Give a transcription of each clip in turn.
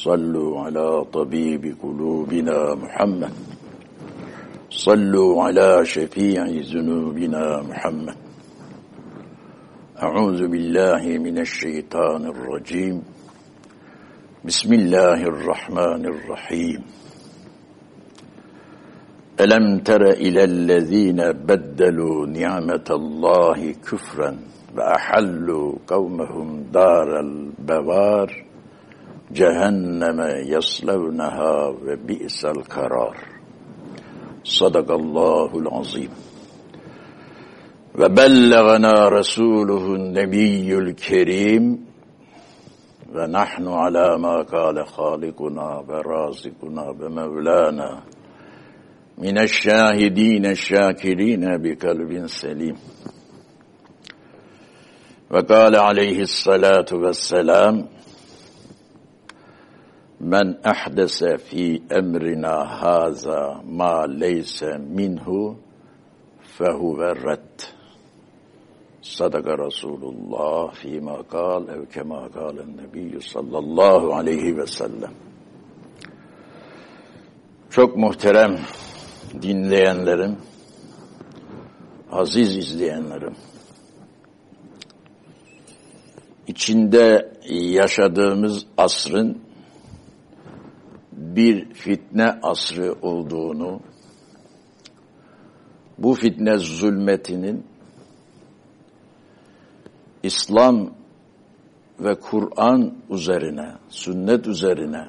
صلوا على طبيب قلوبنا محمد صلوا على شفيع ذنوبنا محمد أعوذ بالله من الشيطان الرجيم بسم الله الرحمن الرحيم ألم تر إلى الذين بدلوا نعمة الله كفرا وأحلوا قومهم دار البوار cehenneme yaslevneha ve bi'sel karar. Sadakallahul azim. Ve bellegana Resuluhun nebiyyül kerim ve nahnu ala ma kâle halikuna ve razikuna ve mevlana mineşşâhidîne şâkirîne bi kalbin selim. Ve kâle aleyhissalâtu vesselâm men ehdese fi emrina haza ma leyse minhu fehuve redd. Sadaka Resulullah fîmâ kal ev kemâ kâlen nebiyyü sallallahu aleyhi ve sellem. Çok muhterem dinleyenlerim, aziz izleyenlerim, içinde yaşadığımız asrın bir fitne asrı olduğunu, bu fitne zulmetinin İslam ve Kur'an üzerine, sünnet üzerine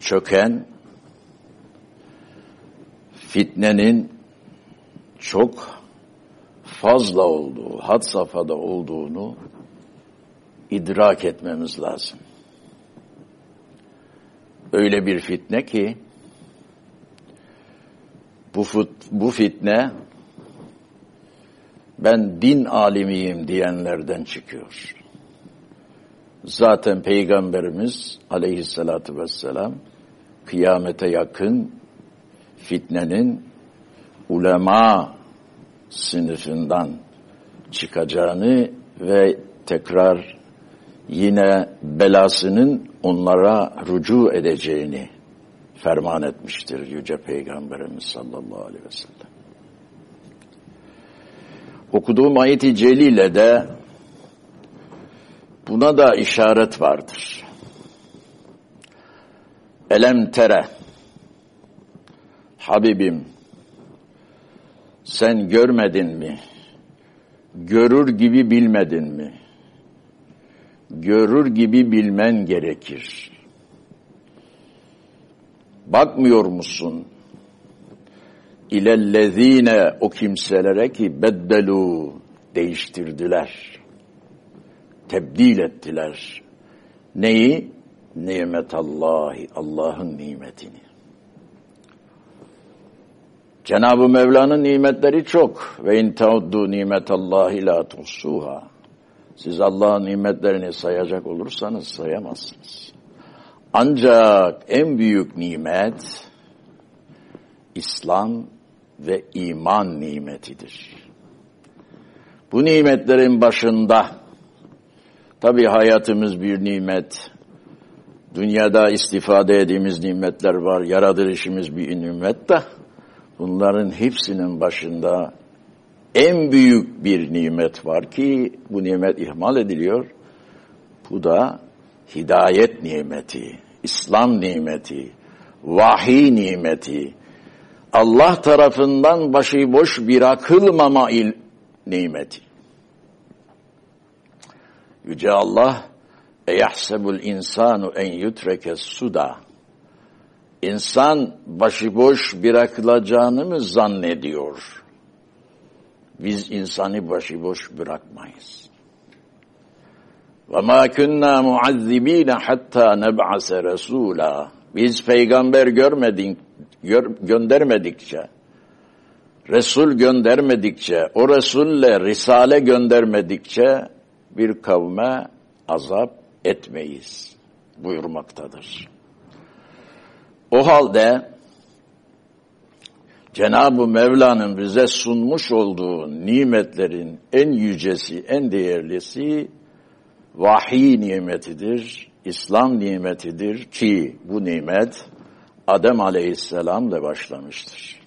çöken fitnenin çok fazla olduğu, had safhada olduğunu idrak etmemiz lazım. Öyle bir fitne ki bu, fut, bu fitne ben din alimiyim diyenlerden çıkıyor. Zaten Peygamberimiz aleyhissalatü vesselam kıyamete yakın fitnenin ulema sınıfından çıkacağını ve tekrar yine belasının onlara rücu edeceğini ferman etmiştir Yüce Peygamberimiz sallallahu aleyhi ve sellem. Okuduğum ayet-i celile de buna da işaret vardır. Elem tere Habibim sen görmedin mi? Görür gibi bilmedin mi? Görür gibi bilmen gerekir. Bakmıyor musun? İlellezine o kimselere ki beddelu değiştirdiler. Tebdil ettiler. Neyi? Nimetallahi, Allah'ın nimetini. Cenab-ı Mevla'nın nimetleri çok. Ve in tauddu nimetallahi la tuhsuha. Siz Allah'ın nimetlerini sayacak olursanız sayamazsınız. Ancak en büyük nimet İslam ve iman nimetidir. Bu nimetlerin başında tabi hayatımız bir nimet, dünyada istifade ettiğimiz nimetler var, yaratılışımız bir nimet de bunların hepsinin başında en büyük bir nimet var ki bu nimet ihmal ediliyor. Bu da hidayet nimeti, İslam nimeti, vahiy nimeti, Allah tarafından başıboş bırakılmama il nimeti. Yüce Allah eyahsebul insanu en yutreke suda İnsan başıboş bırakılacağını mı zannediyor? Biz insanı başıboş bırakmayız. Ve ma kunna muazzibina hatta neb'ase resula. Biz peygamber görmedik, gö göndermedikçe, Resul göndermedikçe, o Resulle Risale göndermedikçe bir kavme azap etmeyiz buyurmaktadır. O halde Cenab-ı Mevla'nın bize sunmuş olduğu nimetlerin en yücesi, en değerlisi vahiy nimetidir, İslam nimetidir ki bu nimet Adem Aleyhisselam'la başlamıştır.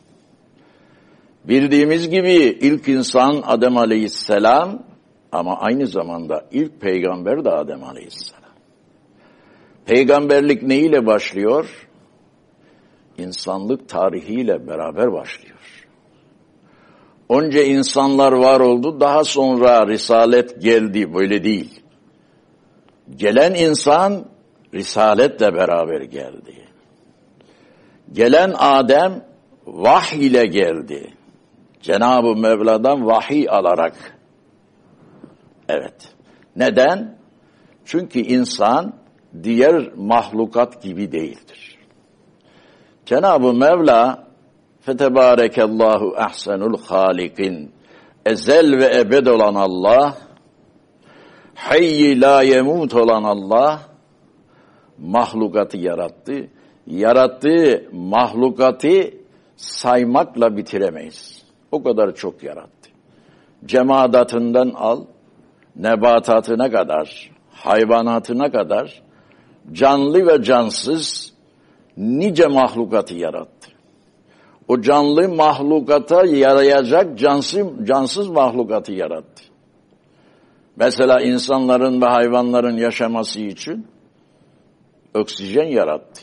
Bildiğimiz gibi ilk insan Adem Aleyhisselam ama aynı zamanda ilk peygamber de Adem Aleyhisselam. Peygamberlik neyle başlıyor? İnsanlık tarihiyle beraber başlıyor. Önce insanlar var oldu, daha sonra risalet geldi, böyle değil. Gelen insan risaletle beraber geldi. Gelen Adem vahiy ile geldi. Cenab-ı Mevla'dan vahiy alarak. Evet. Neden? Çünkü insan diğer mahlukat gibi değildir. Cenab-ı Mevla Fetebarekallahu ahsenul halikin ezel ve ebed olan Allah hayyi la yemut olan Allah mahlukatı yarattı. Yarattığı mahlukatı saymakla bitiremeyiz. O kadar çok yarattı. Cemadatından al, nebatatına kadar, hayvanatına kadar canlı ve cansız nice mahlukatı yarattı. O canlı mahlukata yarayacak cansız, cansız mahlukatı yarattı. Mesela insanların ve hayvanların yaşaması için oksijen yarattı.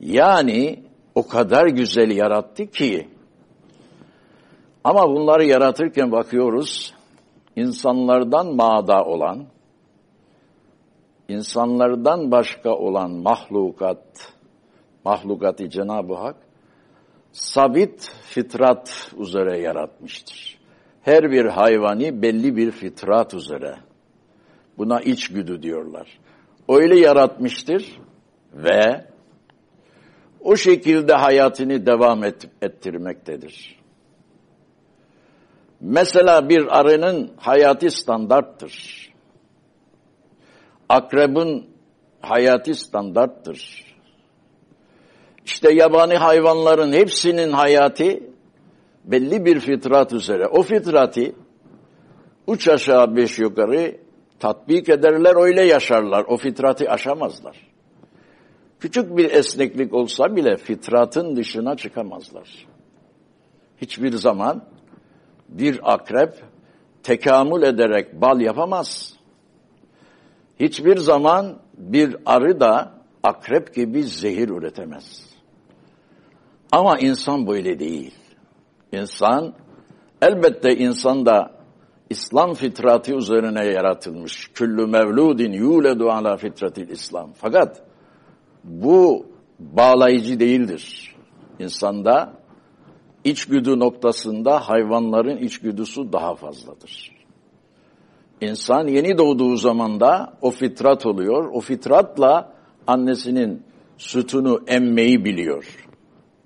Yani o kadar güzel yarattı ki ama bunları yaratırken bakıyoruz insanlardan mağda olan insanlardan başka olan mahlukat mahlukatı Cenab-ı Hak sabit fitrat üzere yaratmıştır. Her bir hayvani belli bir fitrat üzere. Buna içgüdü diyorlar. Öyle yaratmıştır ve o şekilde hayatını devam et, ettirmektedir. Mesela bir arının hayatı standarttır. Akrebin hayatı standarttır. İşte yabani hayvanların hepsinin hayatı belli bir fitrat üzere. O fitratı üç aşağı beş yukarı tatbik ederler öyle yaşarlar. O fitratı aşamazlar. Küçük bir esneklik olsa bile fitratın dışına çıkamazlar. Hiçbir zaman bir akrep tekamül ederek bal yapamaz. Hiçbir zaman bir arı da akrep gibi zehir üretemez. Ama insan böyle değil. İnsan, elbette insan da İslam fitratı üzerine yaratılmış. Küllü mevludin yuledu ala fitratil İslam. Fakat bu bağlayıcı değildir. İnsanda içgüdü noktasında hayvanların içgüdüsü daha fazladır. İnsan yeni doğduğu zaman da o fitrat oluyor. O fitratla annesinin sütünü emmeyi biliyor.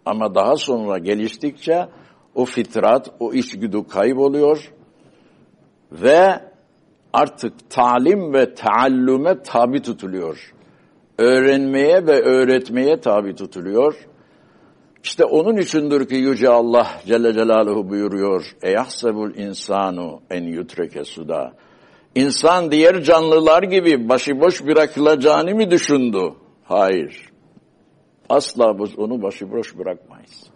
Ama daha sonra geliştikçe o fitrat, o içgüdü kayboluyor ve artık talim ve taallüme tabi tutuluyor. Öğrenmeye ve öğretmeye tabi tutuluyor. İşte onun içindir ki Yüce Allah Celle Celaluhu buyuruyor. Eyahsebul insanu en yutreke suda. İnsan diğer canlılar gibi başıboş bırakılacağını mı düşündü? Hayır. Asla biz onu başıboş bırakmayız.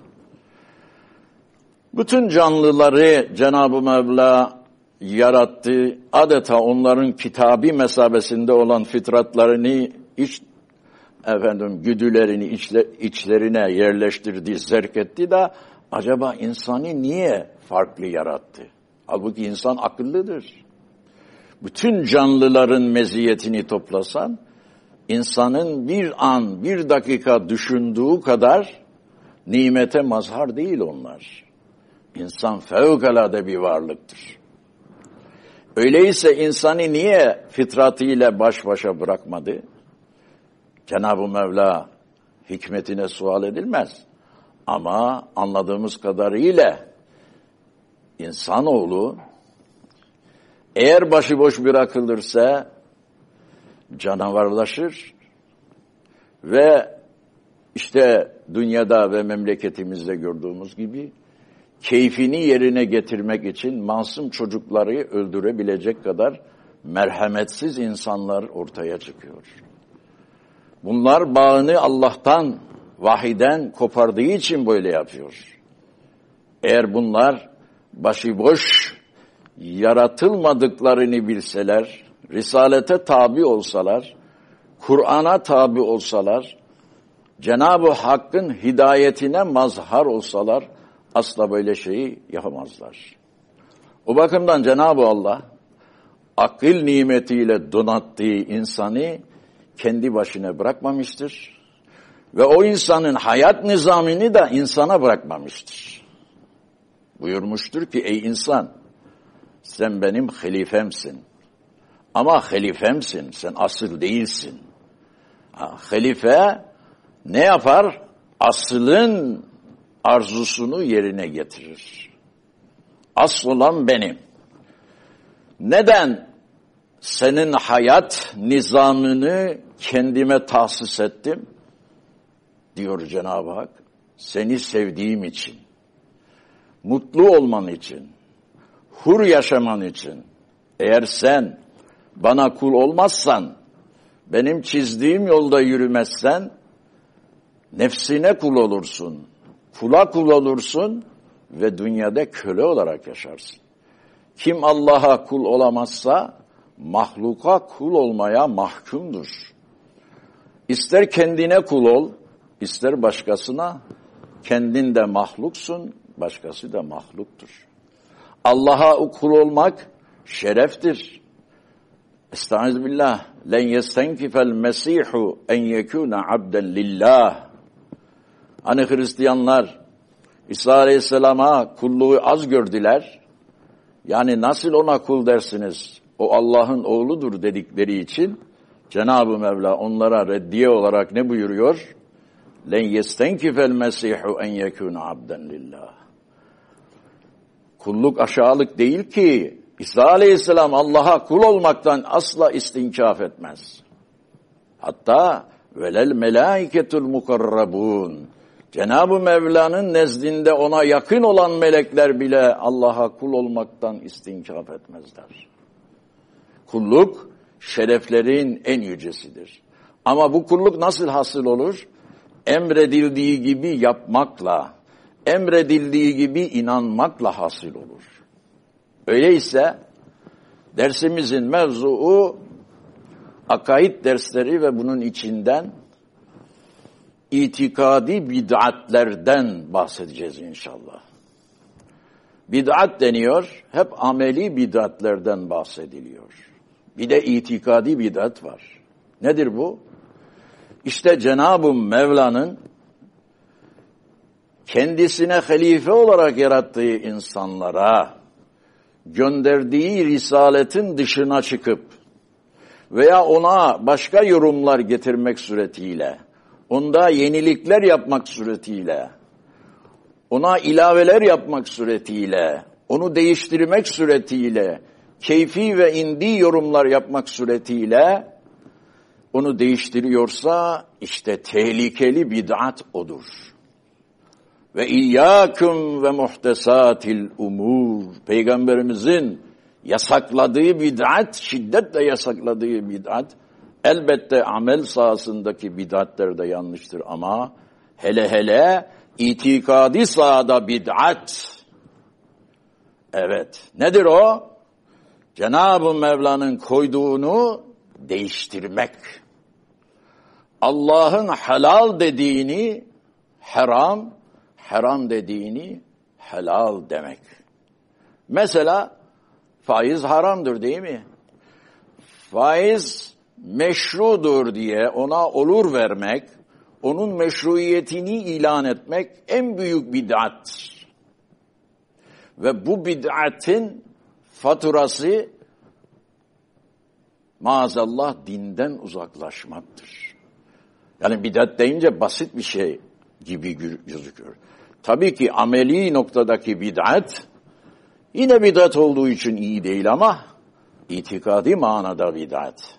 Bütün canlıları Cenab-ı Mevla yarattı. Adeta onların kitabi mesabesinde olan fitratlarını iç efendim güdülerini içle, içlerine yerleştirdi, zerk etti de acaba insanı niye farklı yarattı? Halbuki insan akıllıdır. Bütün canlıların meziyetini toplasan, insanın bir an, bir dakika düşündüğü kadar nimete mazhar değil onlar. İnsan fevkalade bir varlıktır. Öyleyse insanı niye fitratıyla baş başa bırakmadı? Cenab-ı Mevla hikmetine sual edilmez. Ama anladığımız kadarıyla insanoğlu eğer başıboş bırakılırsa canavarlaşır ve işte dünyada ve memleketimizde gördüğümüz gibi keyfini yerine getirmek için masum çocukları öldürebilecek kadar merhametsiz insanlar ortaya çıkıyor. Bunlar bağını Allah'tan, vahiden kopardığı için böyle yapıyor. Eğer bunlar başıboş yaratılmadıklarını bilseler, Risalete tabi olsalar, Kur'an'a tabi olsalar, Cenab-ı Hakk'ın hidayetine mazhar olsalar asla böyle şeyi yapamazlar. O bakımdan Cenab-ı Allah akıl nimetiyle donattığı insanı kendi başına bırakmamıştır. Ve o insanın hayat nizamını da insana bırakmamıştır. Buyurmuştur ki ey insan sen benim halifemsin. Ama halifemsin sen asıl değilsin. Ha, halife ne yapar? Asılın arzusunu yerine getirir. Asıl olan benim. Neden senin hayat nizamını kendime tahsis ettim? Diyor Cenab-ı Hak. Seni sevdiğim için, mutlu olman için, hur yaşaman için, eğer sen bana kul olmazsan, benim çizdiğim yolda yürümezsen, nefsine kul olursun, kula kul olursun ve dünyada köle olarak yaşarsın. Kim Allah'a kul olamazsa, mahluka kul olmaya mahkumdur. İster kendine kul ol, ister başkasına, kendin de mahluksun, başkası da mahluktur. Allah'a kul olmak şereftir. Estaizu billah. Len yestenkifel mesihu en yekûne abden lillah. Hani Hristiyanlar İsa Aleyhisselam'a kulluğu az gördüler. Yani nasıl ona kul dersiniz? O Allah'ın oğludur dedikleri için Cenab-ı Mevla onlara reddiye olarak ne buyuruyor? Len yestenkifel mesihu en yekûne abden lillah. Kulluk aşağılık değil ki İsa Aleyhisselam Allah'a kul olmaktan asla istinkaf etmez. Hatta velel melaiketul mukarrabun. Cenab-ı Mevla'nın nezdinde ona yakın olan melekler bile Allah'a kul olmaktan istinkaf etmezler. Kulluk şereflerin en yücesidir. Ama bu kulluk nasıl hasıl olur? Emredildiği gibi yapmakla, emredildiği gibi inanmakla hasıl olur. Öyleyse dersimizin mevzuu akaid dersleri ve bunun içinden itikadi bid'atlerden bahsedeceğiz inşallah. Bid'at deniyor, hep ameli bid'atlerden bahsediliyor. Bir de itikadi bid'at var. Nedir bu? İşte Cenab-ı Mevla'nın kendisine halife olarak yarattığı insanlara gönderdiği risaletin dışına çıkıp veya ona başka yorumlar getirmek suretiyle, onda yenilikler yapmak suretiyle, ona ilaveler yapmak suretiyle, onu değiştirmek suretiyle, keyfi ve indi yorumlar yapmak suretiyle onu değiştiriyorsa işte tehlikeli bid'at odur. Ve iyyâküm ve muhtesatil umur. Peygamberimizin yasakladığı bid'at, şiddetle yasakladığı bid'at, elbette amel sahasındaki bid'atler de yanlıştır ama hele hele itikadi sahada bid'at. Evet. Nedir o? Cenab-ı Mevla'nın koyduğunu değiştirmek. Allah'ın helal dediğini haram, haram dediğini helal demek. Mesela faiz haramdır değil mi? Faiz meşrudur diye ona olur vermek, onun meşruiyetini ilan etmek en büyük bid'at. Ve bu bid'atin faturası maazallah dinden uzaklaşmaktır. Yani bidat deyince basit bir şey gibi gözüküyor. Tabii ki ameli noktadaki bid'at yine bid'at olduğu için iyi değil ama itikadi manada bid'at.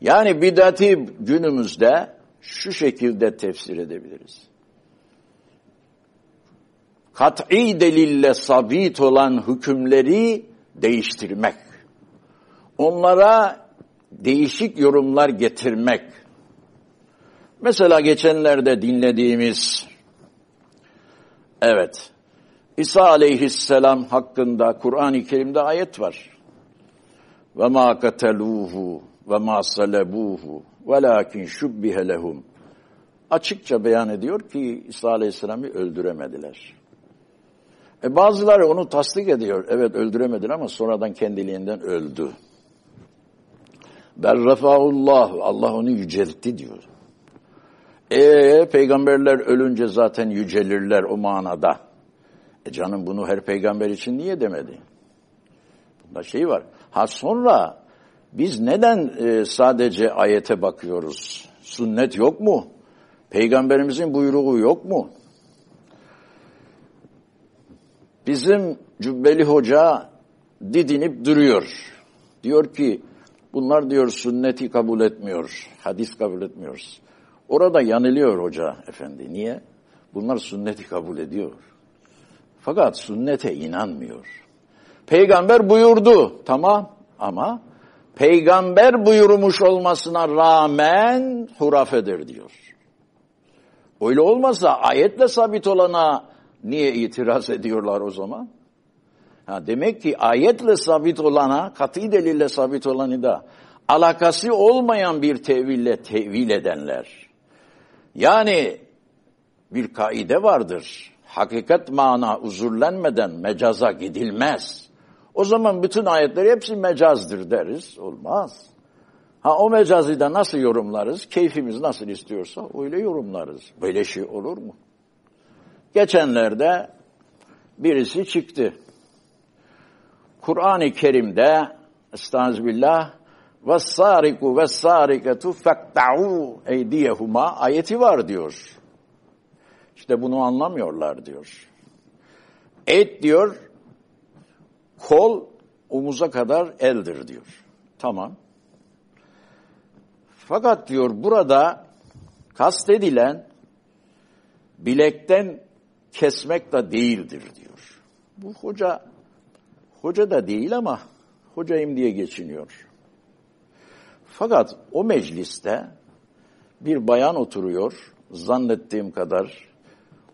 Yani bid'ati günümüzde şu şekilde tefsir edebiliriz. Kat'i delille sabit olan hükümleri değiştirmek. Onlara değişik yorumlar getirmek. Mesela geçenlerde dinlediğimiz Evet. İsa aleyhisselam hakkında Kur'an-ı Kerim'de ayet var. Ve ma kateluhu ve ma salebuhu velakin şubbihe lehum. Açıkça beyan ediyor ki İsa aleyhisselam'ı öldüremediler. E bazıları onu tasdik ediyor. Evet öldüremediler ama sonradan kendiliğinden öldü. Bel. Allah onu yüceltti diyor. E peygamberler ölünce zaten yücelirler o manada. E canım bunu her peygamber için niye demedi? Bunda şey var. Ha sonra biz neden e, sadece ayete bakıyoruz? Sünnet yok mu? Peygamberimizin buyruğu yok mu? Bizim Cübbeli Hoca didinip duruyor. Diyor ki bunlar diyor sünneti kabul etmiyor, hadis kabul etmiyoruz. Orada yanılıyor hoca efendi. Niye? Bunlar sünneti kabul ediyor. Fakat sünnete inanmıyor. Peygamber buyurdu tamam ama peygamber buyurmuş olmasına rağmen hurafedir diyor. Öyle olmasa ayetle sabit olana niye itiraz ediyorlar o zaman? Ha, demek ki ayetle sabit olana, kat'i delille sabit olanı da alakası olmayan bir teville tevil edenler. Yani bir kaide vardır. Hakikat mana uzurlenmeden mecaza gidilmez. O zaman bütün ayetler hepsi mecazdır deriz. Olmaz. Ha o mecazı da nasıl yorumlarız? Keyfimiz nasıl istiyorsa öyle yorumlarız. Böyle şey olur mu? Geçenlerde birisi çıktı. Kur'an-ı Kerim'de Estağfirullah وَالسَّارِقُ وَالسَّارِقَةُ فَقْتَعُوا اَيْدِيَهُمَا ayeti var diyor. İşte bunu anlamıyorlar diyor. Et diyor, kol omuza kadar eldir diyor. Tamam. Fakat diyor burada kastedilen bilekten kesmek de değildir diyor. Bu hoca, hoca da değil ama hocayım diye geçiniyor. Fakat o mecliste bir bayan oturuyor, zannettiğim kadar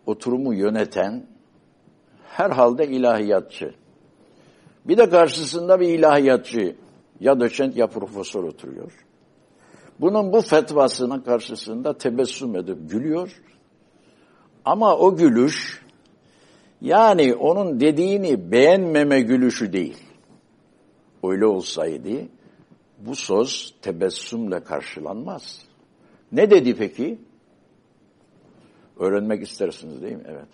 oturumu yöneten herhalde ilahiyatçı. Bir de karşısında bir ilahiyatçı ya doçent ya profesör oturuyor. Bunun bu fetvasının karşısında tebessüm edip gülüyor. Ama o gülüş yani onun dediğini beğenmeme gülüşü değil. Öyle olsaydı bu söz tebessümle karşılanmaz. Ne dedi peki? Öğrenmek istersiniz değil mi? Evet.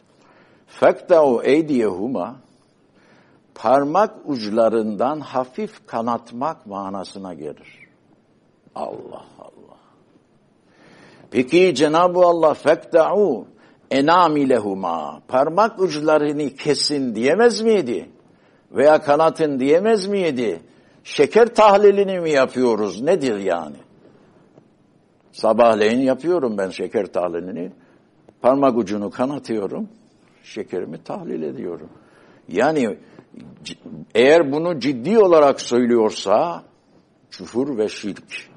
Fekta'u eydiyehuma parmak uçlarından hafif kanatmak manasına gelir. Allah Allah. Peki Cenab-ı Allah fekta'u enamilehuma parmak uçlarını kesin diyemez miydi? Veya kanatın diyemez miydi? Şeker tahlilini mi yapıyoruz? Nedir yani? Sabahleyin yapıyorum ben şeker tahlilini. Parmak ucunu kanatıyorum. Şekerimi tahlil ediyorum. Yani eğer bunu ciddi olarak söylüyorsa küfür ve şirk.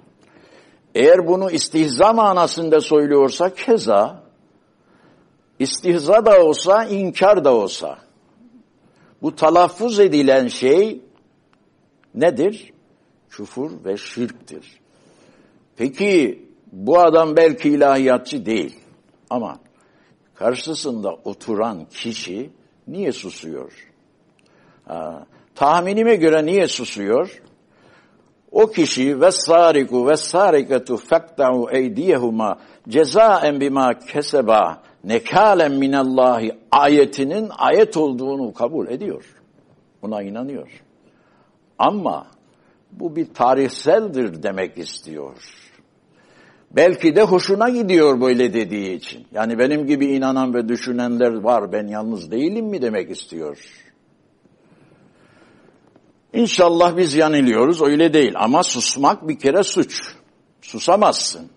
Eğer bunu istihza manasında söylüyorsa keza istihza da olsa inkar da olsa bu talaffuz edilen şey nedir? Küfür ve şirktir. Peki bu adam belki ilahiyatçı değil ama karşısında oturan kişi niye susuyor? Ha, tahminime göre niye susuyor? O kişi ve sariku ve sarikatu fakta'u eydiyehuma cezaen bima keseba nekalen minallahi ayetinin ayet olduğunu kabul ediyor. Buna inanıyor. Ama bu bir tarihseldir demek istiyor. Belki de hoşuna gidiyor böyle dediği için. Yani benim gibi inanan ve düşünenler var ben yalnız değilim mi demek istiyor. İnşallah biz yanılıyoruz öyle değil ama susmak bir kere suç. Susamazsın.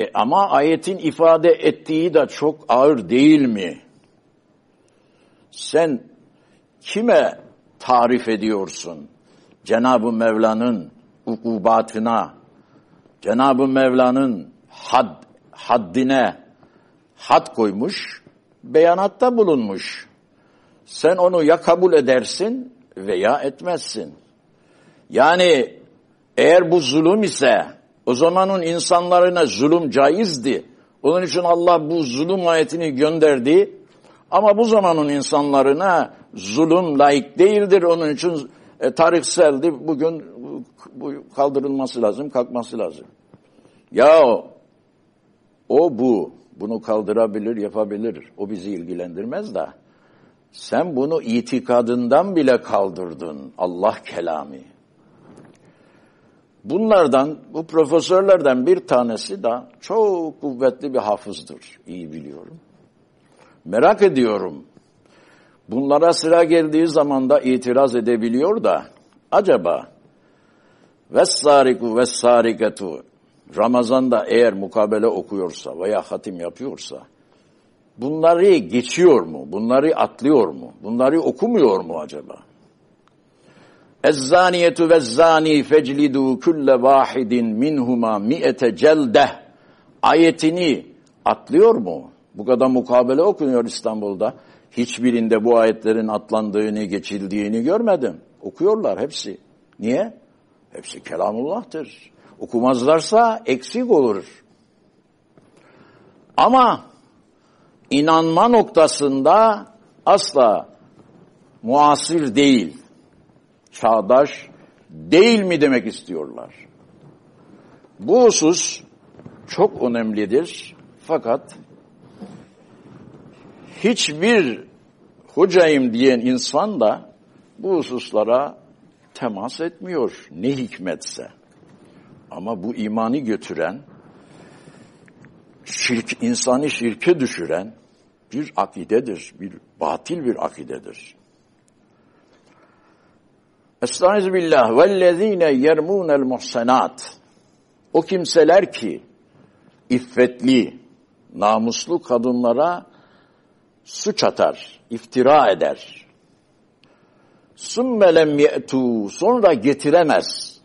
E ama ayetin ifade ettiği de çok ağır değil mi? Sen kime tarif ediyorsun? Cenab-ı Mevla'nın ukubatına, Cenab-ı Mevla'nın had, haddine had koymuş, beyanatta bulunmuş. Sen onu ya kabul edersin veya etmezsin. Yani eğer bu zulüm ise o zamanın insanlarına zulüm caizdi. Onun için Allah bu zulüm ayetini gönderdi. Ama bu zamanın insanlarına zulüm layık değildir. Onun için e, tarihseldi. Bugün bu kaldırılması lazım, kalkması lazım. Ya o bu, bunu kaldırabilir, yapabilir. O bizi ilgilendirmez de. Sen bunu itikadından bile kaldırdın. Allah kelamı. Bunlardan, bu profesörlerden bir tanesi de çok kuvvetli bir hafızdır. İyi biliyorum. Merak ediyorum. Bunlara sıra geldiği zaman da itiraz edebiliyor da acaba vessariku vessariketu Ramazan'da eğer mukabele okuyorsa veya hatim yapıyorsa bunları geçiyor mu? Bunları atlıyor mu? Bunları okumuyor mu acaba? Ezzaniyetu ve zani feclidu kulle vahidin minhuma mi'ete celde ayetini atlıyor mu? Bu kadar mukabele okunuyor İstanbul'da. Hiçbirinde bu ayetlerin atlandığını, geçildiğini görmedim. Okuyorlar hepsi. Niye? Hepsi kelamullah'tır. Okumazlarsa eksik olur. Ama inanma noktasında asla muasir değil, çağdaş değil mi demek istiyorlar. Bu husus çok önemlidir. Fakat hiçbir hocayım diyen insan da bu hususlara temas etmiyor. Ne hikmetse. Ama bu imanı götüren, şirk, insanı şirke düşüren bir akidedir, bir batil bir akidedir. Estaizu billah vellezine yermunel muhsenat o kimseler ki iffetli, namuslu kadınlara suç atar, iftira eder. Sümme lem ye'tu sonra getiremez.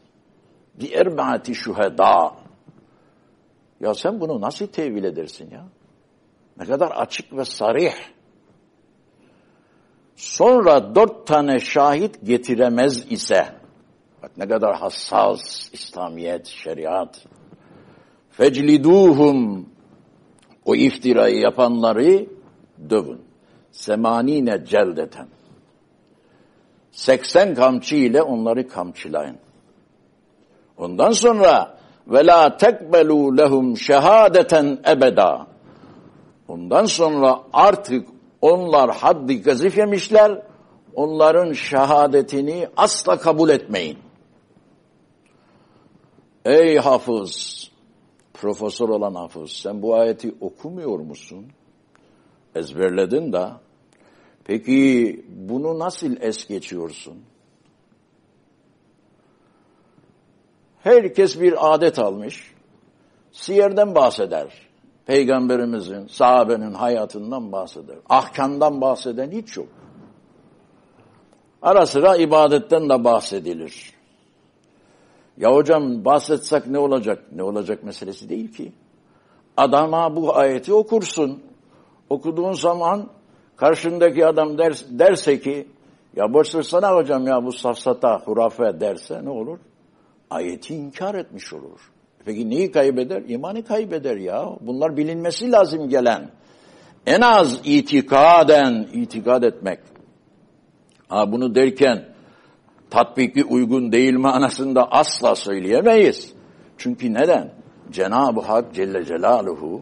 Bi erbaati şuheda. Ya sen bunu nasıl tevil edersin ya? Ne kadar açık ve sarih. Sonra dört tane şahit getiremez ise, bak ne kadar hassas İslamiyet, şeriat. Fecliduhum, o iftirayı yapanları dövün. Semanine celdeten. 80 kamçı ile onları kamçılayın. Ondan sonra ve la tekbelu lehum şehadeten ebeda. Ondan sonra artık onlar haddi gazif yemişler. Onların şehadetini asla kabul etmeyin. Ey hafız, profesör olan hafız, sen bu ayeti okumuyor musun? Ezberledin de. Peki bunu nasıl es geçiyorsun? Herkes bir adet almış. Siyerden bahseder. Peygamberimizin, sahabenin hayatından bahseder. Ahkamdan bahseden hiç yok. Ara sıra ibadetten de bahsedilir. Ya hocam bahsetsek ne olacak? Ne olacak meselesi değil ki. Adama bu ayeti okursun. Okuduğun zaman karşındaki adam der, derse ki ya boş sana hocam ya bu safsata, hurafe derse ne olur? Ayeti inkar etmiş olur. Peki neyi kaybeder? İmanı kaybeder ya. Bunlar bilinmesi lazım gelen. En az itikaden itikad etmek. Ha bunu derken tatbiki uygun değil manasında asla söyleyemeyiz. Çünkü neden? Cenab-ı Hak Celle Celaluhu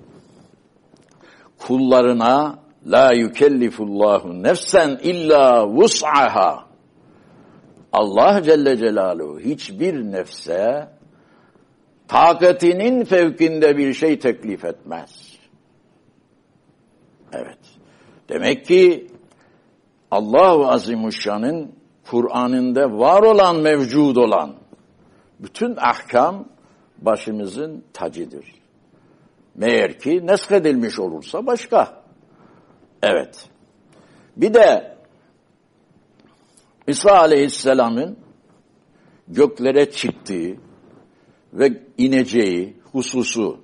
kullarına la yükellifullahu nefsen illa vus'aha Allah Celle Celaluhu hiçbir nefse Takatinin fevkinde bir şey teklif etmez. Evet. Demek ki Allah-u Azimuşşan'ın Kur'an'ında var olan, mevcud olan bütün ahkam başımızın tacıdır. Meğer ki neskedilmiş olursa başka. Evet. Bir de İsa Aleyhisselam'ın göklere çıktığı ve ineceği hususu.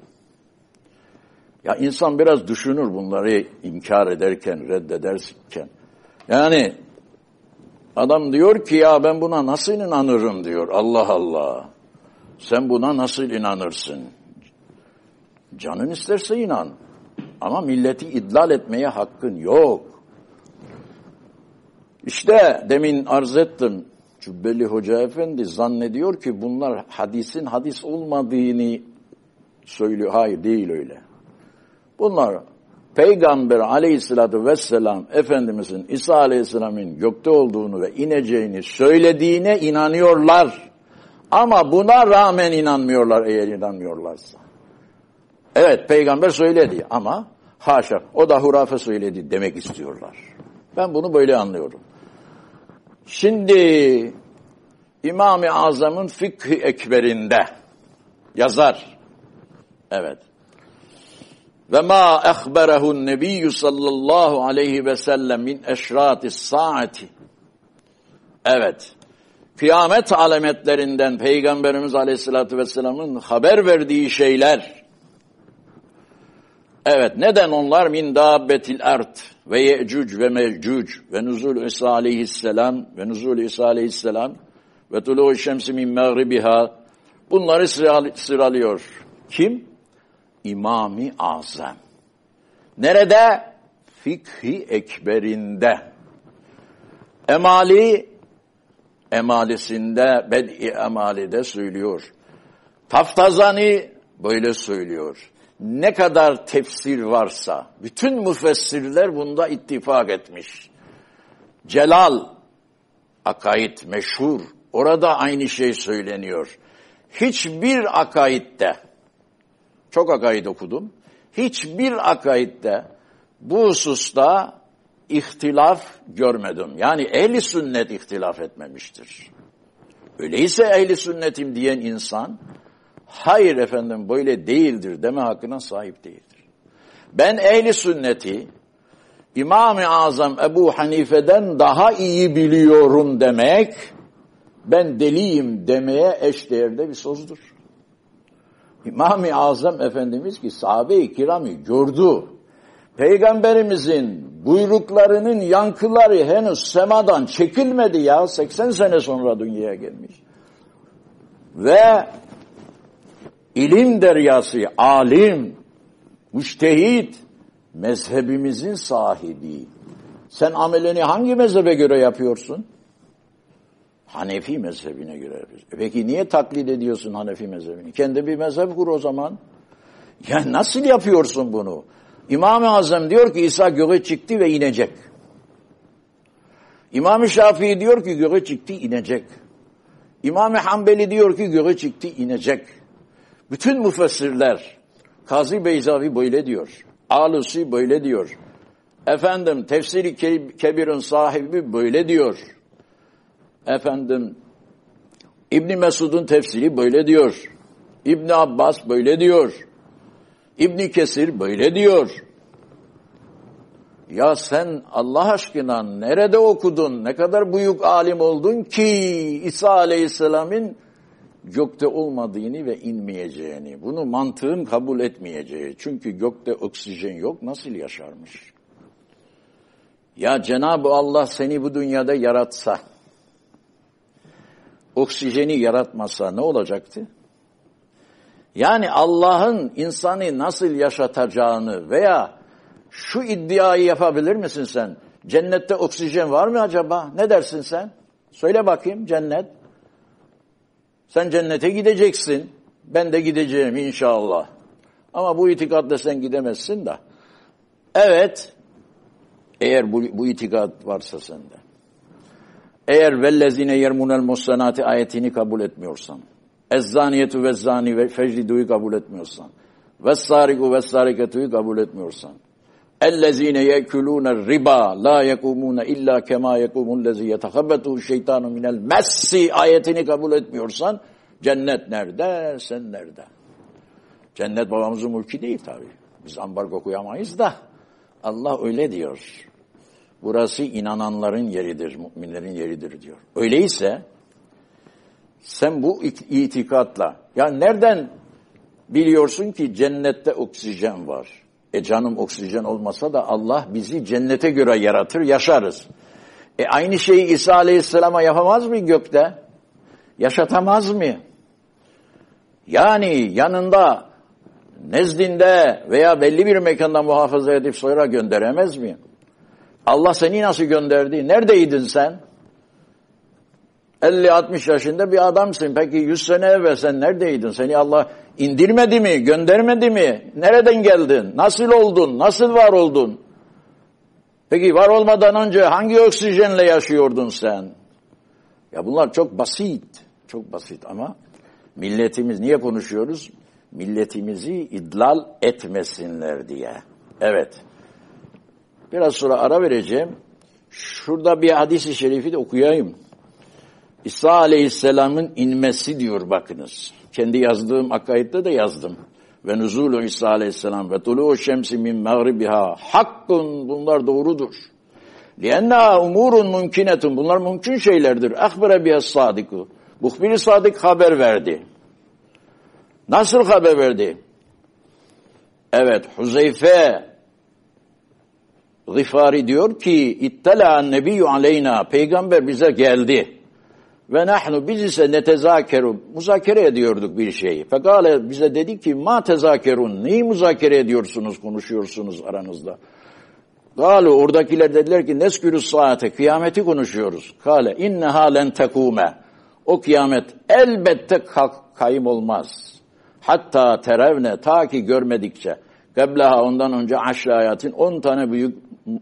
Ya insan biraz düşünür bunları inkar ederken, reddederken. Yani adam diyor ki ya ben buna nasıl inanırım diyor. Allah Allah. Sen buna nasıl inanırsın? Canın isterse inan. Ama milleti idlal etmeye hakkın yok. İşte demin arz ettim. Cübbeli Hoca Efendi zannediyor ki bunlar hadisin hadis olmadığını söylüyor. Hayır değil öyle. Bunlar Peygamber aleyhissalatü vesselam Efendimizin İsa aleyhisselamın gökte olduğunu ve ineceğini söylediğine inanıyorlar. Ama buna rağmen inanmıyorlar eğer inanmıyorlarsa. Evet peygamber söyledi ama haşa o da hurafe söyledi demek istiyorlar. Ben bunu böyle anlıyorum. Şimdi İmam-ı Azam'ın Fıkh-ı Ekber'inde yazar. Evet. Ve ma ehberehu'n nebiyyü sallallahu aleyhi ve sellem min eşratis saati. Evet. Kıyamet alametlerinden Peygamberimiz aleyhissalatü vesselamın haber verdiği şeyler. Evet. Neden onlar? Min dabbetil ert ve ye'cuc ve mevcuc ve nuzul İsa aleyhisselam ve nuzul İsa aleyhisselam ve tulu'u şemsi min mağribiha bunları sıralıyor. Kim? İmami Azam. Nerede? Fikhi Ekberinde. Emali emalisinde, bed'i emalide söylüyor. Taftazani böyle söylüyor. Ne kadar tefsir varsa, bütün müfessirler bunda ittifak etmiş. Celal, akaid meşhur, orada aynı şey söyleniyor. Hiçbir akaidde, çok akaid okudum, hiçbir akaidde bu hususta ihtilaf görmedim. Yani ehli sünnet ihtilaf etmemiştir. Öyleyse ehli sünnetim diyen insan, hayır efendim böyle değildir deme hakkına sahip değildir. Ben ehli sünneti İmam-ı Azam Ebu Hanife'den daha iyi biliyorum demek, ben deliyim demeye eşdeğerde bir sözdür. İmam-ı Azam Efendimiz ki sahabe-i kiramı gördü. Peygamberimizin buyruklarının yankıları henüz semadan çekilmedi ya. 80 sene sonra dünyaya gelmiş. Ve ilim deryası, alim, müştehit, mezhebimizin sahibi. Sen amelini hangi mezhebe göre yapıyorsun? Hanefi mezhebine göre yapıyorsun. E peki niye taklit ediyorsun Hanefi mezhebini? Kendi bir mezhep kur o zaman. Ya nasıl yapıyorsun bunu? İmam-ı Azam diyor ki İsa göğe çıktı ve inecek. İmam-ı Şafii diyor ki göğe çıktı inecek. İmam-ı Hanbeli diyor ki göğe çıktı inecek. Bütün müfessirler, Kazi Beyzavi böyle diyor. Alusi böyle diyor. Efendim tefsiri kebirin sahibi böyle diyor. Efendim İbni Mesud'un tefsiri böyle diyor. İbni Abbas böyle diyor. İbni Kesir böyle diyor. Ya sen Allah aşkına nerede okudun? Ne kadar büyük alim oldun ki İsa Aleyhisselam'ın gökte olmadığını ve inmeyeceğini. Bunu mantığın kabul etmeyeceği. Çünkü gökte oksijen yok. Nasıl yaşarmış? Ya Cenab-ı Allah seni bu dünyada yaratsa, oksijeni yaratmasa ne olacaktı? Yani Allah'ın insanı nasıl yaşatacağını veya şu iddiayı yapabilir misin sen? Cennette oksijen var mı acaba? Ne dersin sen? Söyle bakayım cennet. Sen cennete gideceksin. Ben de gideceğim inşallah. Ama bu itikadla sen gidemezsin de. Evet, eğer bu, bu itikat varsa sende. Eğer vellezine yermunel mussanati ayetini kabul etmiyorsan, Ezzaniyetu ve zani ve fecliduyu kabul etmiyorsan. Ve sariku kabul etmiyorsan. اَلَّذ۪ينَ يَكُلُونَ الرِّبَا لَا يَقُومُونَ اِلَّا كَمَا يَقُومُ الَّذ۪ي يَتَخَبَّتُهُ الشَّيْطَانُ مِنَ الْمَسِّ ayetini kabul etmiyorsan cennet nerede, sen nerede? Cennet babamızın mülkü değil tabii. Biz ambargo koyamayız da Allah öyle diyor. Burası inananların yeridir, müminlerin yeridir diyor. Öyleyse sen bu itikatla, ya nereden biliyorsun ki cennette oksijen var? E canım oksijen olmasa da Allah bizi cennete göre yaratır, yaşarız. E aynı şeyi İsa Aleyhisselam'a yapamaz mı gökte? Yaşatamaz mı? Yani yanında, nezdinde veya belli bir mekanda muhafaza edip sonra gönderemez mi? Allah seni nasıl gönderdi? Neredeydin sen? 50-60 yaşında bir adamsın. Peki 100 sene evvel sen neredeydin? Seni Allah indirmedi mi? Göndermedi mi? Nereden geldin? Nasıl oldun? Nasıl var oldun? Peki var olmadan önce hangi oksijenle yaşıyordun sen? Ya bunlar çok basit. Çok basit ama milletimiz niye konuşuyoruz? Milletimizi idlal etmesinler diye. Evet. Biraz sonra ara vereceğim. Şurada bir hadis-i şerifi de okuyayım. İsa Aleyhisselam'ın inmesi diyor bakınız. Kendi yazdığım akaidde de yazdım. Ve nuzulu İsa Aleyhisselam ve tulu'u şemsi min mağribiha hakkun bunlar doğrudur. Lienna umurun mümkinetun bunlar mümkün şeylerdir. Akbere biha sadiku. Muhbir-i sadık haber verdi. Nasıl haber verdi? Evet Huzeyfe Gıfari diyor ki İttela'an nebiyyü aleyna peygamber bize geldi. Ve nahnu biz ise netezakeru muzakere ediyorduk bir şeyi. Fekale bize dedi ki ma tezakerun neyi muzakere ediyorsunuz konuşuyorsunuz aranızda. Galu oradakiler dediler ki neskürü saate kıyameti konuşuyoruz. Kale inne halen tekume o kıyamet elbette kalk, kayım olmaz. Hatta terevne ta ki görmedikçe Gebleha ondan önce aşrı ayetin on tane büyük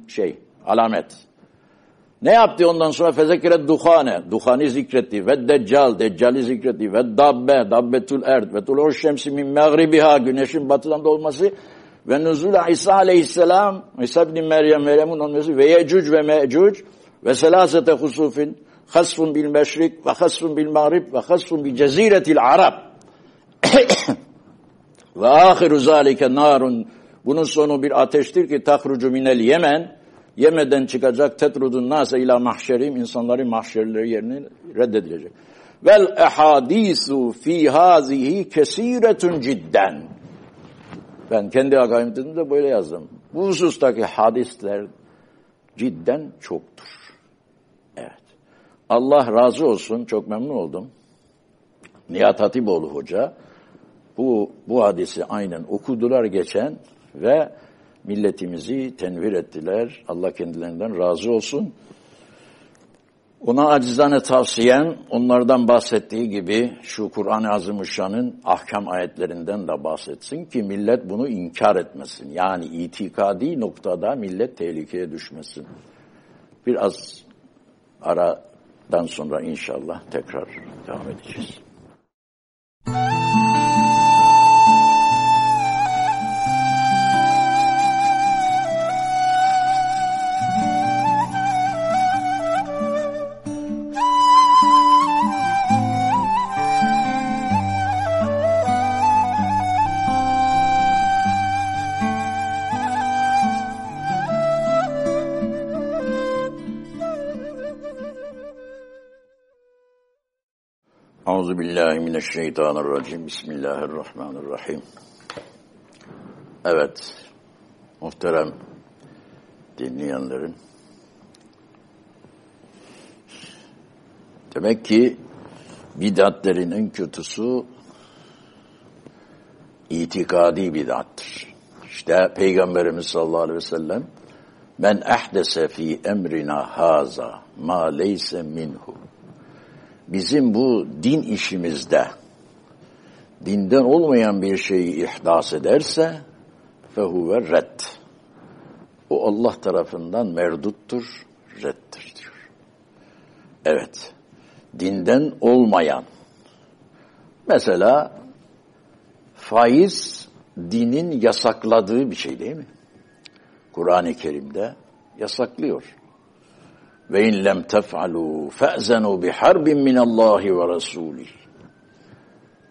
şey alamet. Ne yaptı ondan sonra? Fezekire duhane, duhani zikretti. Ve deccal, deccali zikretti. Ve dabbe, dabbetul erd. Ve tulur şemsi min mağribiha, güneşin batıdan doğması ve nüzul İsa aleyhisselam, İsa ibn Meryem, Meryem'in olması ve yecüc ve mecüc. Ve selasete husufin, hasfun bil meşrik ve hasfun bil mağrib ve hasfun bil ceziretil arab. ve ahiru zalike narun, bunun sonu bir ateştir ki tahrucu minel Yemen, Yemen'den çıkacak tetrudun nase ila mahşerim insanların mahşerleri yerine reddedilecek. Vel ehadisu fi hazihi kesiretun cidden. Ben kendi akaimimde de böyle yazdım. Bu husustaki hadisler cidden çoktur. Evet. Allah razı olsun. Çok memnun oldum. Nihat Hatipoğlu Hoca bu, bu hadisi aynen okudular geçen ve milletimizi tenvir ettiler. Allah kendilerinden razı olsun. Ona acizane tavsiyem onlardan bahsettiği gibi şu Kur'an-ı Azimüşşan'ın ahkam ayetlerinden de bahsetsin ki millet bunu inkar etmesin. Yani itikadi noktada millet tehlikeye düşmesin. Biraz aradan sonra inşallah tekrar devam edeceğiz. Euzu billahi mineşşeytanirracim. Bismillahirrahmanirrahim. Evet. Muhterem dinleyenlerim. Demek ki bidatlerin en kötüsü itikadi bidattır. İşte Peygamberimiz sallallahu aleyhi ve sellem men ehdese fi emrina haza ma leyse minhu bizim bu din işimizde dinden olmayan bir şeyi ihdas ederse fehuve red. O Allah tarafından merduttur, reddir diyor. Evet, dinden olmayan, Mesela faiz dinin yasakladığı bir şey değil mi? Kur'an-ı Kerim'de yasaklıyor. Ve in lem tef'alu fe'zenu bi harbin min Allahi ve Rasulih.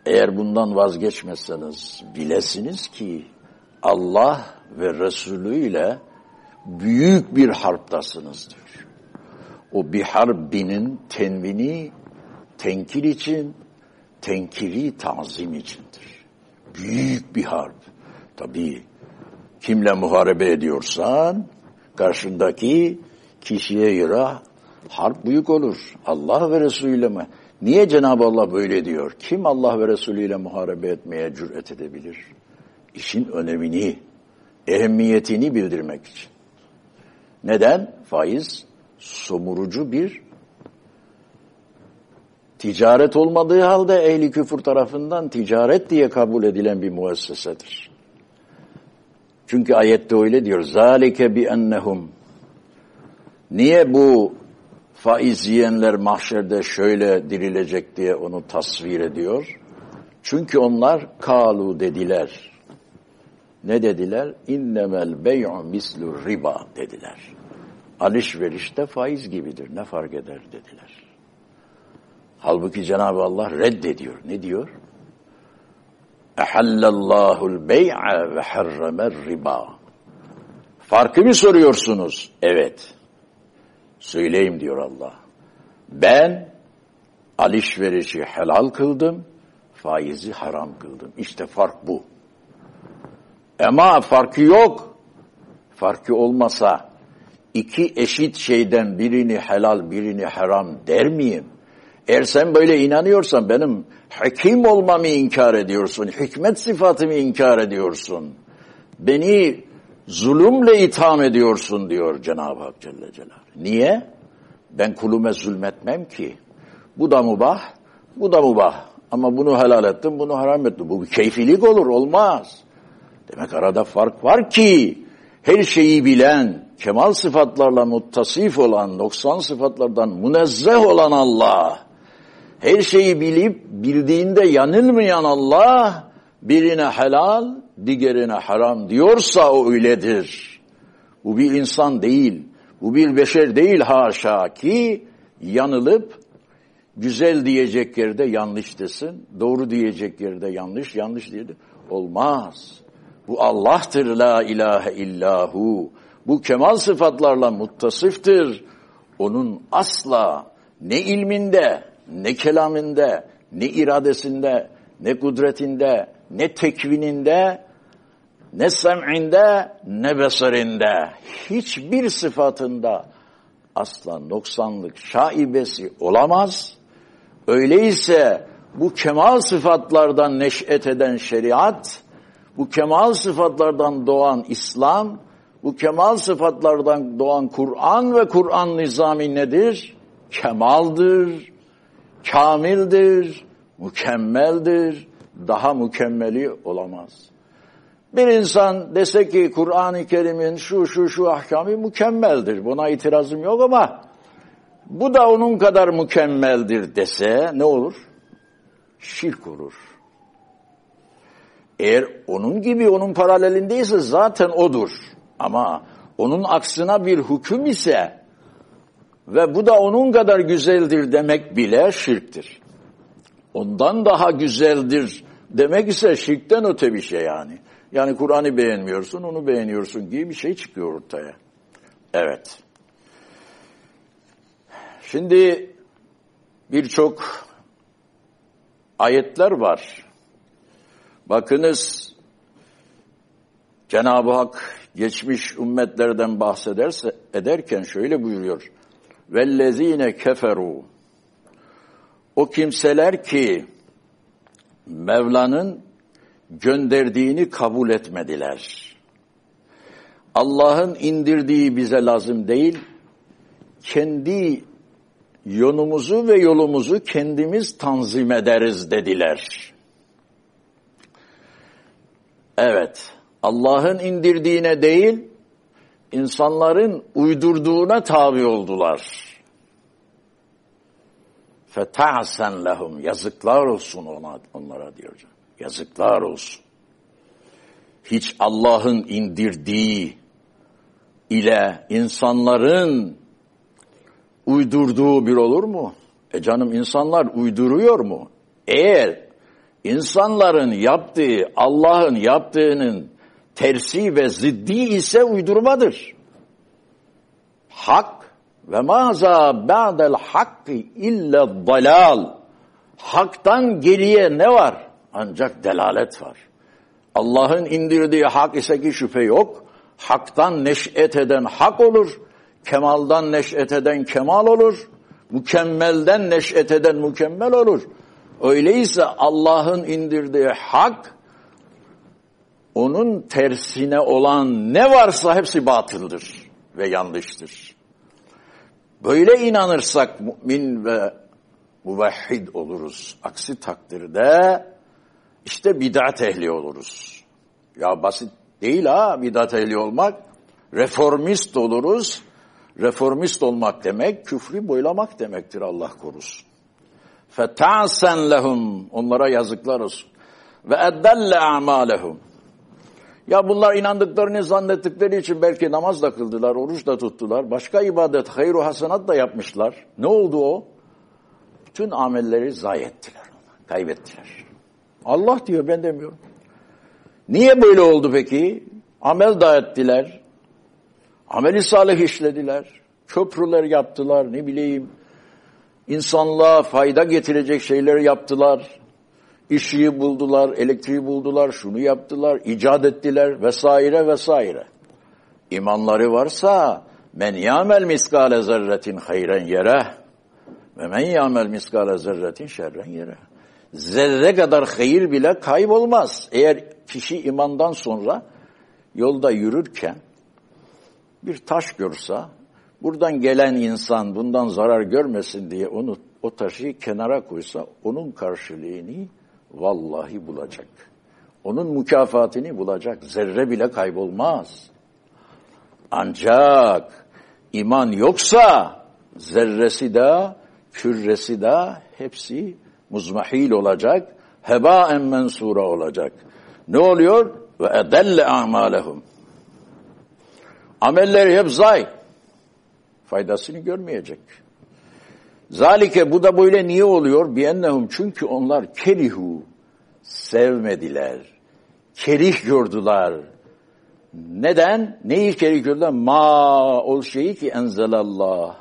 Eğer bundan vazgeçmezseniz bilesiniz ki Allah ve Resulü ile büyük bir harptasınız diyor. O bir harbinin tenvini tenkil için, tenkiri tazim içindir. Büyük bir harp. Tabii kimle muharebe ediyorsan karşındaki kişiye göre harp büyük olur. Allah ve Resulü ile mi? Niye Cenab-ı Allah böyle diyor? Kim Allah ve Resulü ile muharebe etmeye cüret edebilir? İşin önemini, ehemmiyetini bildirmek için. Neden? Faiz somurucu bir ticaret olmadığı halde ehli küfür tarafından ticaret diye kabul edilen bir müessesedir. Çünkü ayette öyle diyor. Zalike bi ennehum Niye bu faiz yiyenler mahşerde şöyle dirilecek diye onu tasvir ediyor? Çünkü onlar kalu dediler. Ne dediler? İnnemel bey'u mislu riba dediler. Alışverişte faiz gibidir. Ne fark eder dediler. Halbuki Cenab-ı Allah reddediyor. Ne diyor? Ehallallahul bey'a ve harramer riba. Farkı mı soruyorsunuz? Evet. Söyleyeyim diyor Allah. Ben alışverişi helal kıldım, faizi haram kıldım. İşte fark bu. Ama farkı yok. Farkı olmasa iki eşit şeyden birini helal birini haram der miyim? Eğer sen böyle inanıyorsan benim hakim olmamı inkar ediyorsun, hikmet sıfatımı inkar ediyorsun. Beni zulümle itham ediyorsun diyor Cenab-ı Hak Celle Celaluhu. Niye? Ben kulüme zulmetmem ki. Bu da mubah, bu da mubah. Ama bunu helal ettim, bunu haram ettim. Bu bir keyfilik olur, olmaz. Demek arada fark var ki her şeyi bilen, kemal sıfatlarla muttasif olan, 90 sıfatlardan münezzeh olan Allah, her şeyi bilip bildiğinde yanılmayan Allah, birine helal, diğerine haram diyorsa o öyledir. Bu bir insan değil, bu bir beşer değil haşa ki yanılıp güzel diyecek yerde yanlış desin, doğru diyecek yerde yanlış, yanlış diye olmaz. Bu Allah'tır la ilahe illahu. Bu kemal sıfatlarla muttasıftır. Onun asla ne ilminde, ne kelaminde, ne iradesinde, ne kudretinde, ne tekvininde, ne sem'inde, ne besarinde, hiçbir sıfatında asla noksanlık şaibesi olamaz. Öyleyse bu kemal sıfatlardan neş'et eden şeriat, bu kemal sıfatlardan doğan İslam, bu kemal sıfatlardan doğan Kur'an ve Kur'an nizami nedir? Kemaldir, kamildir, mükemmeldir, daha mükemmeli olamaz. Bir insan dese ki Kur'an-ı Kerim'in şu şu şu ahkamı mükemmeldir. Buna itirazım yok ama bu da onun kadar mükemmeldir dese ne olur? Şirk olur. Eğer onun gibi onun paralelindeyse zaten odur. Ama onun aksına bir hüküm ise ve bu da onun kadar güzeldir demek bile şirktir. Ondan daha güzeldir demek ise şirkten öte bir şey yani. Yani Kur'an'ı beğenmiyorsun, onu beğeniyorsun gibi bir şey çıkıyor ortaya. Evet. Şimdi birçok ayetler var. Bakınız Cenab-ı Hak geçmiş ümmetlerden bahsederse ederken şöyle buyuruyor. Vellezine keferu o kimseler ki Mevla'nın gönderdiğini kabul etmediler. Allah'ın indirdiği bize lazım değil, kendi yolumuzu ve yolumuzu kendimiz tanzim ederiz dediler. Evet, Allah'ın indirdiğine değil, insanların uydurduğuna tabi oldular. Feta'sen lehum. Yazıklar olsun ona, onlara diyor. Yazıklar olsun. Hiç Allah'ın indirdiği ile insanların uydurduğu bir olur mu? E canım insanlar uyduruyor mu? Eğer insanların yaptığı Allah'ın yaptığının tersi ve ziddi ise uydurmadır. Hak ve maza ba'del hakkı illa dalal. Haktan geriye ne var? Ancak delalet var. Allah'ın indirdiği hak ise ki şüphe yok. Haktan neş'et eden hak olur. Kemaldan neş'et eden kemal olur. Mükemmelden neş'et eden mükemmel olur. Öyleyse Allah'ın indirdiği hak onun tersine olan ne varsa hepsi batıldır ve yanlıştır. Böyle inanırsak mümin ve muvahhid oluruz. Aksi takdirde işte bid'at ehli oluruz. Ya basit değil ha bid'at ehli olmak. Reformist oluruz. Reformist olmak demek küfrü boylamak demektir Allah korusun. Feta'sen lehum onlara yazıklar olsun. Ve eddelle a'malehum ya bunlar inandıklarını zannettikleri için belki namaz da kıldılar, oruç da tuttular. Başka ibadet, hayru hasenat da yapmışlar. Ne oldu o? Bütün amelleri zayi ettiler. Kaybettiler. Allah diyor ben demiyorum. Niye böyle oldu peki? Amel da ettiler. Ameli salih işlediler. Köprüler yaptılar ne bileyim. İnsanlığa fayda getirecek şeyler yaptılar işi buldular, elektriği buldular, şunu yaptılar, icat ettiler vesaire vesaire. İmanları varsa men yamel miskale zerretin hayren yere ve men yamel miskale zerretin şerren yere. Zerre kadar hayır bile kaybolmaz. Eğer kişi imandan sonra yolda yürürken bir taş görse, buradan gelen insan bundan zarar görmesin diye onu o taşı kenara koysa onun karşılığını Vallahi bulacak. Onun mükafatını bulacak. Zerre bile kaybolmaz. Ancak iman yoksa zerresi de, kürresi de hepsi muzmahil olacak. Hebaen mensura olacak. Ne oluyor? Ve edelle amalehum. Amelleri hep zay. Faydasını görmeyecek. Zalike bu da böyle niye oluyor? Biennehum çünkü onlar kerihu sevmediler. Kerih gördüler. Neden? Neyi kerih gördüler? Ma ol şeyi ki enzelallah.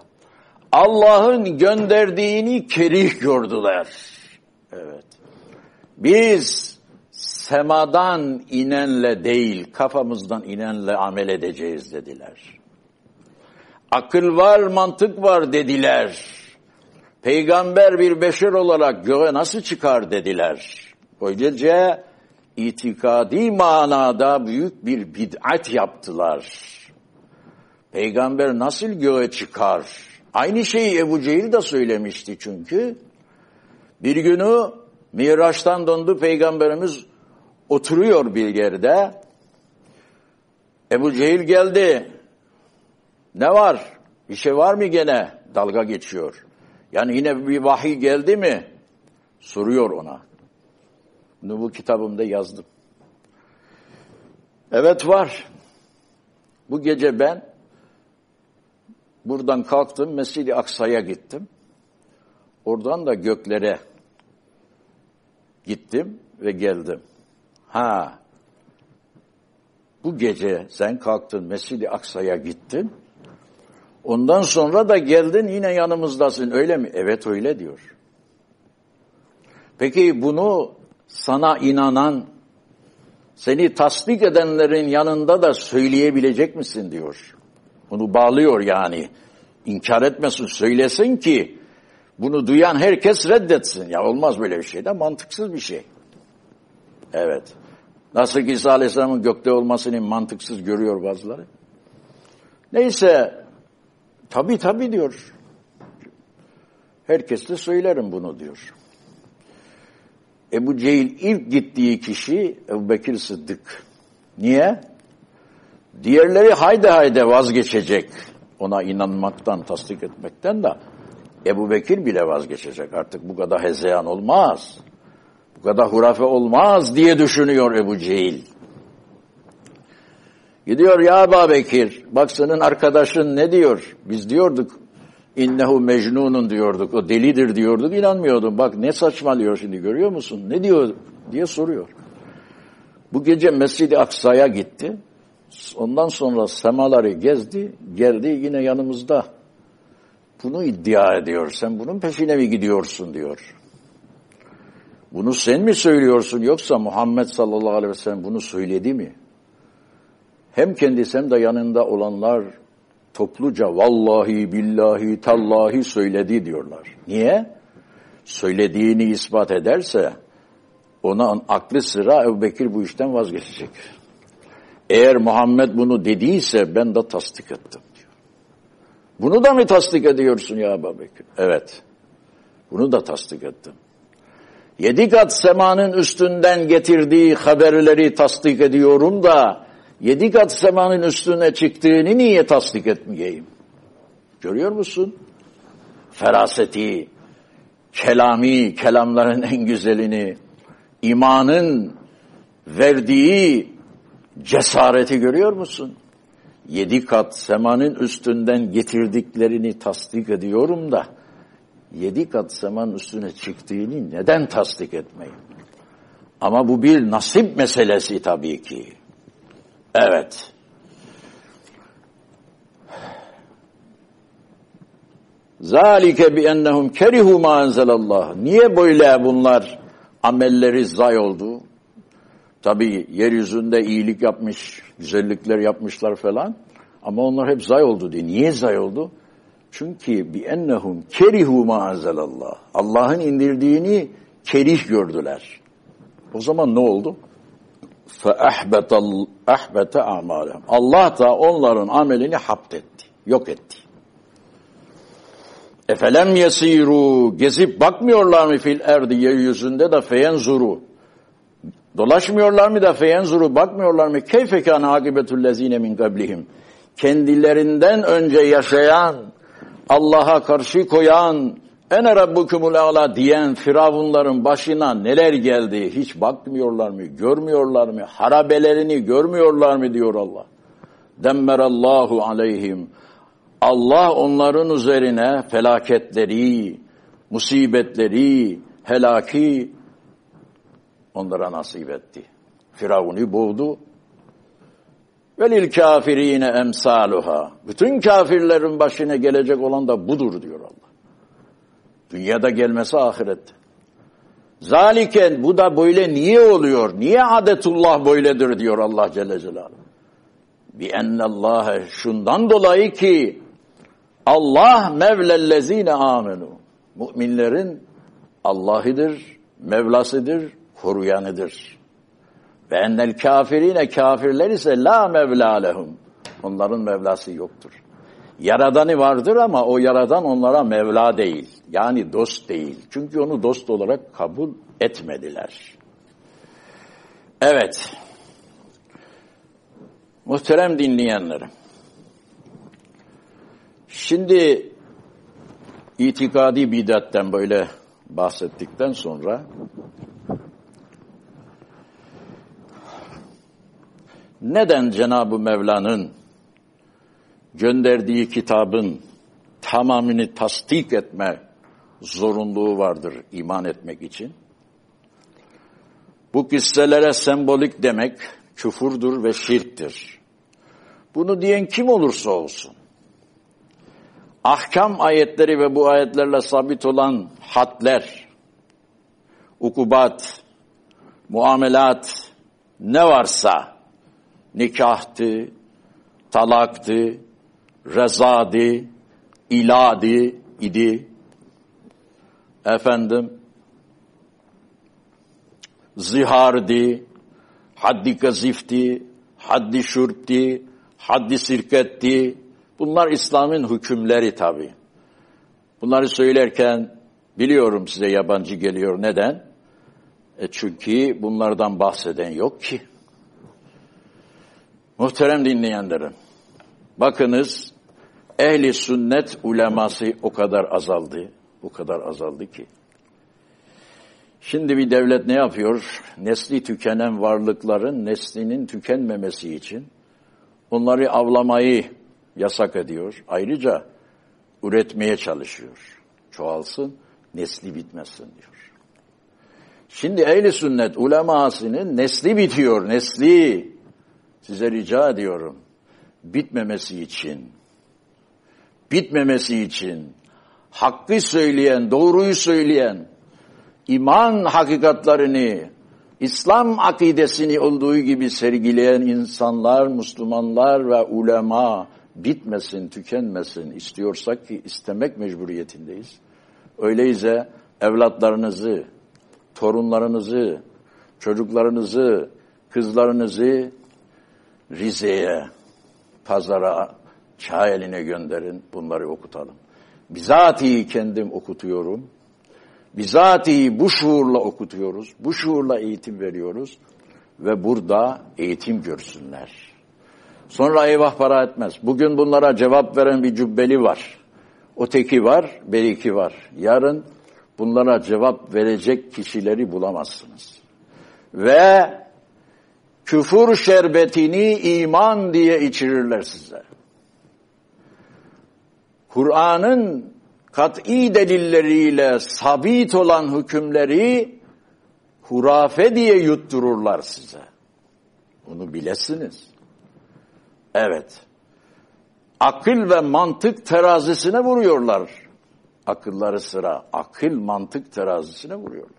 Allah'ın gönderdiğini kerih gördüler. Evet. Biz semadan inenle değil, kafamızdan inenle amel edeceğiz dediler. Akıl var, mantık var dediler. Peygamber bir beşer olarak göğe nasıl çıkar dediler. Böylece itikadi manada büyük bir bid'at yaptılar. Peygamber nasıl göğe çıkar? Aynı şeyi Ebu Cehil de söylemişti çünkü. Bir günü Miraç'tan döndü Peygamberimiz oturuyor bir yerde. Ebu Cehil geldi. Ne var? Bir şey var mı gene? Dalga geçiyor. Yani yine bir vahiy geldi mi? Soruyor ona. Bunu bu kitabımda yazdım. Evet var. Bu gece ben buradan kalktım Mescid-i Aksa'ya gittim. Oradan da göklere gittim ve geldim. Ha, bu gece sen kalktın Mescid-i Aksa'ya gittin. Ondan sonra da geldin yine yanımızdasın öyle mi? Evet öyle diyor. Peki bunu sana inanan, seni tasdik edenlerin yanında da söyleyebilecek misin diyor. Bunu bağlıyor yani. İnkar etmesin, söylesin ki bunu duyan herkes reddetsin. Ya olmaz böyle bir şey de mantıksız bir şey. Evet. Nasıl ki İsa Aleyhisselam'ın gökte olmasını mantıksız görüyor bazıları. Neyse tabi tabi diyor. Herkes de söylerim bunu diyor. Ebu Cehil ilk gittiği kişi Ebu Bekir Sıddık. Niye? Diğerleri hayde hayde vazgeçecek ona inanmaktan, tasdik etmekten de Ebu Bekir bile vazgeçecek artık bu kadar hezeyan olmaz. Bu kadar hurafe olmaz diye düşünüyor Ebu Cehil. Gidiyor ya Ebu Bekir bak senin arkadaşın ne diyor? Biz diyorduk innehu mecnunun diyorduk o delidir diyorduk inanmıyordum. Bak ne saçmalıyor şimdi görüyor musun? Ne diyor diye soruyor. Bu gece Mescid-i Aksa'ya gitti. Ondan sonra semaları gezdi, geldi yine yanımızda. Bunu iddia ediyor. Sen bunun peşine mi gidiyorsun diyor. Bunu sen mi söylüyorsun yoksa Muhammed sallallahu aleyhi ve sellem bunu söyledi mi? Hem kendisi hem de yanında olanlar topluca vallahi billahi tallahi söyledi diyorlar. Niye? Söylediğini ispat ederse ona aklı sıra Ebu Bekir bu işten vazgeçecek. Eğer Muhammed bunu dediyse ben de tasdik ettim diyor. Bunu da mı tasdik ediyorsun ya Ebu Bekir? Evet. Bunu da tasdik ettim. Yedi kat semanın üstünden getirdiği haberleri tasdik ediyorum da yedi kat semanın üstüne çıktığını niye tasdik etmeyeyim? Görüyor musun? Feraseti, kelami, kelamların en güzelini, imanın verdiği cesareti görüyor musun? Yedi kat semanın üstünden getirdiklerini tasdik ediyorum da yedi kat semanın üstüne çıktığını neden tasdik etmeyim? Ama bu bir nasip meselesi tabii ki. Evet. Zalike bi ennehum kerihu ma enzelallah. Niye böyle bunlar amelleri zay oldu? Tabii yeryüzünde iyilik yapmış, güzellikler yapmışlar falan. Ama onlar hep zay oldu diye. Niye zay oldu? Çünkü bi ennehum kerihu ma enzelallah. Allah'ın indirdiğini kerih gördüler. O zaman ne oldu? Ahbete amalem. Allah da onların amelini hapt etti, yok etti. Efelem yesiru gezip bakmıyorlar mı fil erdi yeryüzünde de feyenzuru dolaşmıyorlar mı da feyenzuru bakmıyorlar mı keyfe kâne akibetullezine min kablihim kendilerinden önce yaşayan Allah'a karşı koyan ene rabbukumul a'la diyen firavunların başına neler geldi hiç bakmıyorlar mı görmüyorlar mı harabelerini görmüyorlar mı diyor Allah demmerallahu aleyhim Allah onların üzerine felaketleri, musibetleri, helaki onlara nasip etti. Firavun'u boğdu. Velil kafirine emsaluha. Bütün kafirlerin başına gelecek olan da budur diyor Allah. Dünyada gelmesi ahirette. Zaliken bu da böyle niye oluyor? Niye adetullah böyledir diyor Allah Celle Celaluhu. Bi ennallâhe şundan dolayı ki Allah mevlellezine amenu. Müminlerin Allah'ıdır, Mevlasıdır, koruyanıdır. Ve ennel kafirine kafirler ise la mevla lehum. Onların Mevlası yoktur. Yaradanı vardır ama o yaradan onlara Mevla değil. Yani dost değil. Çünkü onu dost olarak kabul etmediler. Evet. Muhterem dinleyenlerim. Şimdi itikadi bidatten böyle bahsettikten sonra neden Cenab-ı Mevla'nın gönderdiği kitabın tamamını tasdik etme zorunluluğu vardır iman etmek için? Bu kisselere sembolik demek küfurdur ve şirktir. Bunu diyen kim olursa olsun, ahkam ayetleri ve bu ayetlerle sabit olan hadler, ukubat, muamelat ne varsa nikahtı, talaktı, rezadı, iladi idi. Efendim, zihardi, haddi kazifti, haddi şurpti, haddi sirketti, Bunlar İslam'ın hükümleri tabi. Bunları söylerken biliyorum size yabancı geliyor. Neden? E çünkü bunlardan bahseden yok ki. Muhterem dinleyenlerim, bakınız ehli sünnet uleması o kadar azaldı, o kadar azaldı ki. Şimdi bir devlet ne yapıyor? Nesli tükenen varlıkların neslinin tükenmemesi için onları avlamayı yasak ediyor. Ayrıca üretmeye çalışıyor. Çoğalsın, nesli bitmesin diyor. Şimdi ehli sünnet ulemasının nesli bitiyor, nesli. Size rica ediyorum. Bitmemesi için, bitmemesi için, hakkı söyleyen, doğruyu söyleyen, iman hakikatlerini, İslam akidesini olduğu gibi sergileyen insanlar, Müslümanlar ve ulema bitmesin, tükenmesin istiyorsak ki istemek mecburiyetindeyiz. Öyleyse evlatlarınızı, torunlarınızı, çocuklarınızı, kızlarınızı Rize'ye, pazara, çay eline gönderin, bunları okutalım. Bizatihi kendim okutuyorum. Bizatihi bu şuurla okutuyoruz, bu şuurla eğitim veriyoruz ve burada eğitim görsünler. Sonra eyvah para etmez. Bugün bunlara cevap veren bir cübbeli var. O teki var, beriki var. Yarın bunlara cevap verecek kişileri bulamazsınız. Ve küfür şerbetini iman diye içirirler size. Kur'an'ın kat'i delilleriyle sabit olan hükümleri hurafe diye yuttururlar size. Bunu bilesiniz. Evet. Akıl ve mantık terazisine vuruyorlar. Akılları sıra akıl mantık terazisine vuruyorlar.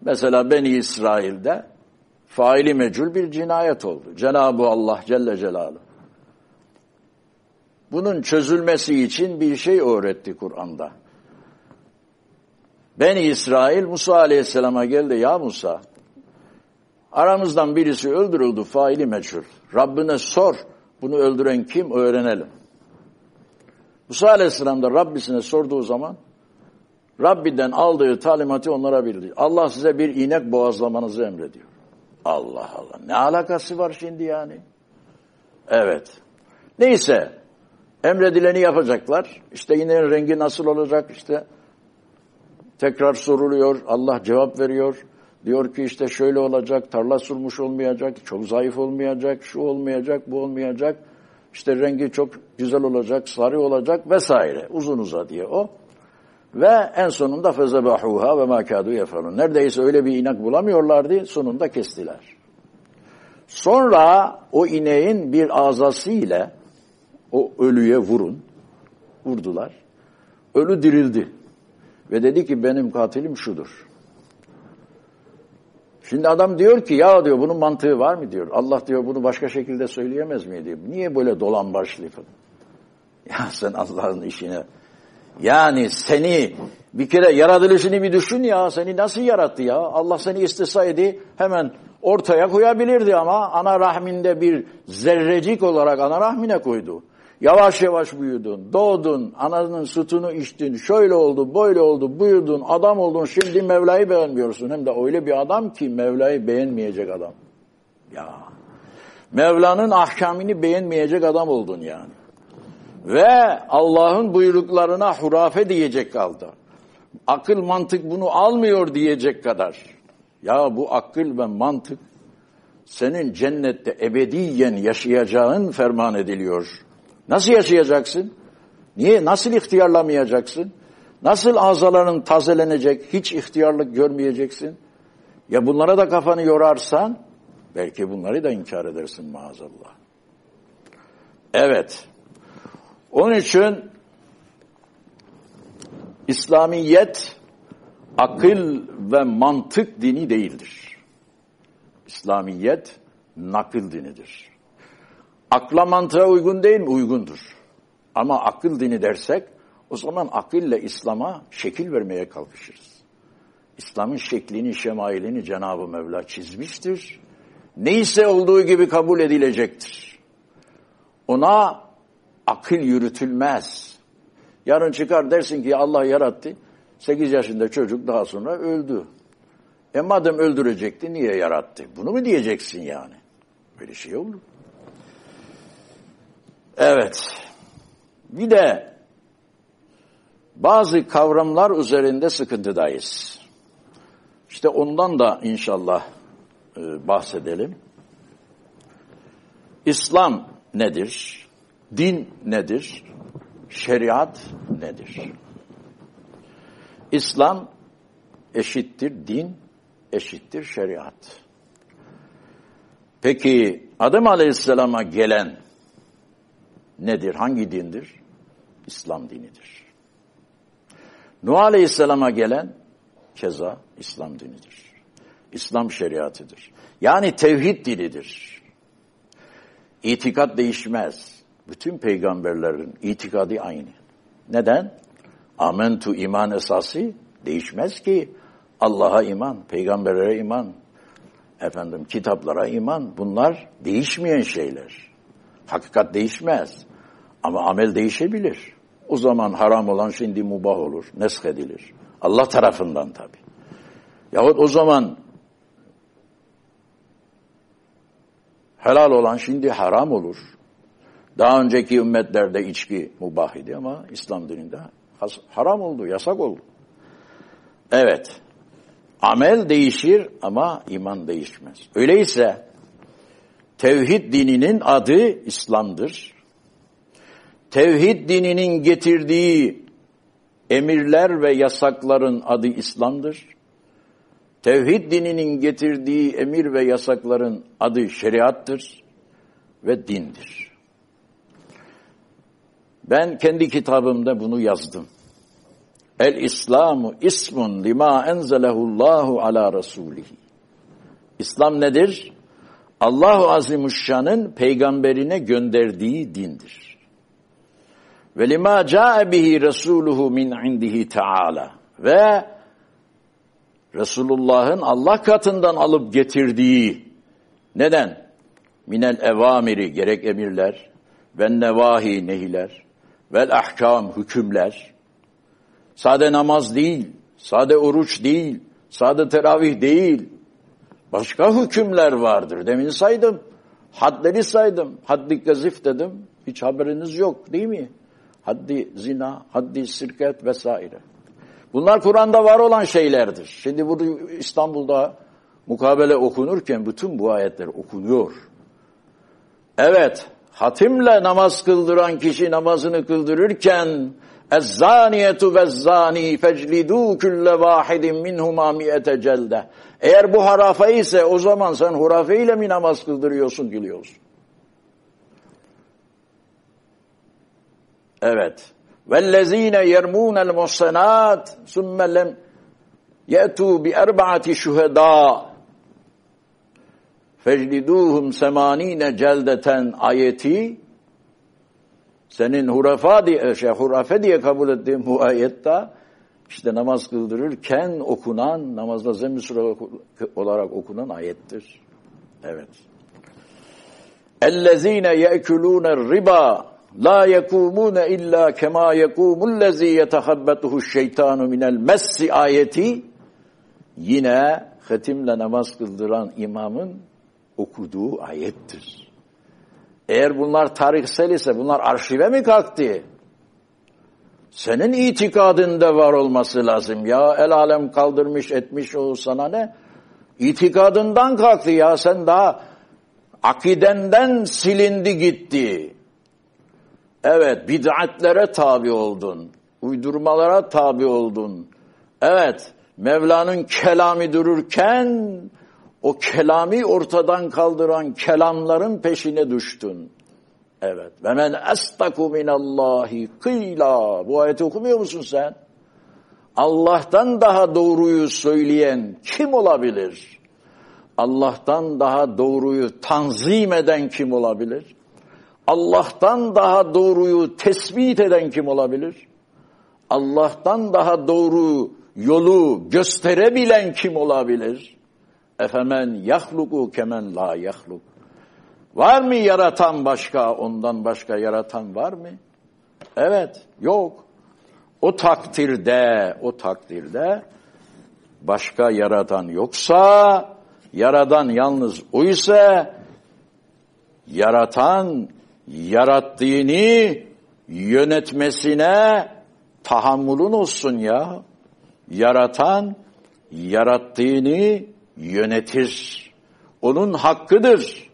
Mesela Beni İsrail'de faili mecul bir cinayet oldu. Cenab-ı Allah Celle Celaluhu. Bunun çözülmesi için bir şey öğretti Kur'an'da. Beni İsrail Musa Aleyhisselam'a geldi. Ya Musa aramızdan birisi öldürüldü faili meçhul. Rabbine sor bunu öldüren kim öğrenelim. Musa Aleyhisselam da Rabbisine sorduğu zaman Rabbinden aldığı talimatı onlara bildi. Allah size bir inek boğazlamanızı emrediyor. Allah Allah. Ne alakası var şimdi yani? Evet. Neyse. Emredileni yapacaklar. İşte ineğin rengi nasıl olacak? İşte tekrar soruluyor. Allah cevap veriyor. Diyor ki işte şöyle olacak, tarla sürmüş olmayacak, çok zayıf olmayacak, şu olmayacak, bu olmayacak. İşte rengi çok güzel olacak, sarı olacak vesaire. Uzun uza diye o. Ve en sonunda fezebahuha ve makadu yefalun. Neredeyse öyle bir inek bulamıyorlardı, sonunda kestiler. Sonra o ineğin bir azası ile o ölüye vurun. Vurdular. Ölü dirildi. Ve dedi ki benim katilim şudur. Şimdi adam diyor ki ya diyor bunun mantığı var mı diyor. Allah diyor bunu başka şekilde söyleyemez mi diyor. Niye böyle dolan başlı Ya sen Allah'ın işine yani seni bir kere yaratılışını bir düşün ya. Seni nasıl yarattı ya? Allah seni istisaydı hemen ortaya koyabilirdi ama ana rahminde bir zerrecik olarak ana rahmine koydu. Yavaş yavaş büyüdün, doğdun, ananın sütünü içtin, şöyle oldu, böyle oldu, büyüdün, adam oldun, şimdi Mevla'yı beğenmiyorsun. Hem de öyle bir adam ki Mevla'yı beğenmeyecek adam. Ya Mevla'nın ahkamini beğenmeyecek adam oldun yani. Ve Allah'ın buyruklarına hurafe diyecek kaldı. Akıl mantık bunu almıyor diyecek kadar. Ya bu akıl ve mantık senin cennette ebediyen yaşayacağın ferman ediliyor. Nasıl yaşayacaksın? Niye? Nasıl ihtiyarlamayacaksın? Nasıl azaların tazelenecek? Hiç ihtiyarlık görmeyeceksin. Ya bunlara da kafanı yorarsan belki bunları da inkar edersin maazallah. Evet. Onun için İslamiyet akıl ve mantık dini değildir. İslamiyet nakıl dinidir. Akla mantığa uygun değil mi? Uygundur. Ama akıl dini dersek o zaman akılle İslam'a şekil vermeye kalkışırız. İslam'ın şeklini, şemailini Cenab-ı Mevla çizmiştir. Neyse olduğu gibi kabul edilecektir. Ona akıl yürütülmez. Yarın çıkar dersin ki Allah yarattı. 8 yaşında çocuk daha sonra öldü. E madem öldürecekti niye yarattı? Bunu mu diyeceksin yani? Böyle şey olur. Evet. Bir de bazı kavramlar üzerinde sıkıntıdayız. İşte ondan da inşallah e, bahsedelim. İslam nedir? Din nedir? Şeriat nedir? İslam eşittir din, eşittir şeriat. Peki Adem Aleyhisselam'a gelen nedir? Hangi dindir? İslam dinidir. Nuh Aleyhisselam'a gelen keza İslam dinidir. İslam şeriatıdır. Yani tevhid dinidir. İtikat değişmez. Bütün peygamberlerin itikadı aynı. Neden? Amentu iman esası değişmez ki. Allah'a iman, peygamberlere iman, efendim kitaplara iman. Bunlar değişmeyen şeyler. Hakikat değişmez. Ama amel değişebilir. O zaman haram olan şimdi mubah olur, nesk edilir. Allah tarafından tabi. Yahut o zaman helal olan şimdi haram olur. Daha önceki ümmetlerde içki mubah idi ama İslam dininde haram oldu, yasak oldu. Evet, amel değişir ama iman değişmez. Öyleyse tevhid dininin adı İslam'dır. Tevhid dininin getirdiği emirler ve yasakların adı İslam'dır. Tevhid dininin getirdiği emir ve yasakların adı şeriattır ve dindir. Ben kendi kitabımda bunu yazdım. El İslamu ismun lima enzelehullahu ala rasulihi. İslam nedir? Allahu Azimuşşan'ın peygamberine gönderdiği dindir. Ve lima ca'e bihi resuluhu min indihi taala. Ve Resulullah'ın Allah katından alıp getirdiği neden? Minel evamiri gerek emirler ve nevahi nehiler vel ahkam hükümler Sade namaz değil, sade oruç değil, sade teravih değil. Başka hükümler vardır. Demin saydım. Hadleri saydım. Haddi gazif dedim. Hiç haberiniz yok değil mi? Haddi zina, haddi sirket vesaire. Bunlar Kur'an'da var olan şeylerdir. Şimdi burada İstanbul'da mukabele okunurken bütün bu ayetler okunuyor. Evet, hatimle namaz kıldıran kişi namazını kıldırırken اَزَّانِيَةُ وَالزَّانِي فَجْلِدُوا كُلَّ وَاحِدٍ مِنْهُمَا مِئَةَ celde. Eğer bu harafe ise o zaman sen hurafeyle mi namaz kıldırıyorsun gülüyorsun? Evet. وَالَّذ۪ينَ يَرْمُونَ الْمُحْسَنَاتِ ثُمَّ لَمْ يَأْتُوا بِأَرْبَعَةِ شُهَدَاء فَجْلِدُوهُمْ سَمَان۪ينَ celdeten ayeti senin hurafa diye, şey, hurafe diye kabul ettiğin bu ayette işte namaz kıldırırken okunan, namazda zemin sure olarak okunan ayettir. Evet. اَلَّذ۪ينَ يَأْكُلُونَ الرِّبَا la yekumune illa kema yekumul yetehabbetuhu şeytanu minel messi ayeti yine hatimle namaz kıldıran imamın okuduğu ayettir. Eğer bunlar tarihsel ise bunlar arşive mi kalktı? Senin itikadında var olması lazım ya. El alem kaldırmış etmiş o sana ne? İtikadından kalktı ya sen daha akidenden silindi gitti. Evet bid'atlere tabi oldun. Uydurmalara tabi oldun. Evet Mevla'nın kelami dururken o kelami ortadan kaldıran kelamların peşine düştün. Evet. Ve men estaku minallahi kıyla. Bu ayeti okumuyor musun sen? Allah'tan daha doğruyu söyleyen kim olabilir? Allah'tan daha doğruyu tanzim eden kim olabilir? Allah'tan daha doğruyu tespit eden kim olabilir? Allah'tan daha doğru yolu gösterebilen kim olabilir? Efemen yahluku kemen la yahluk. Var mı yaratan başka, ondan başka yaratan var mı? Evet, yok. O takdirde, o takdirde başka yaratan yoksa, yaradan yalnız o ise yaratan yarattığını yönetmesine tahammülün olsun ya. Yaratan yarattığını yönetir. Onun hakkıdır.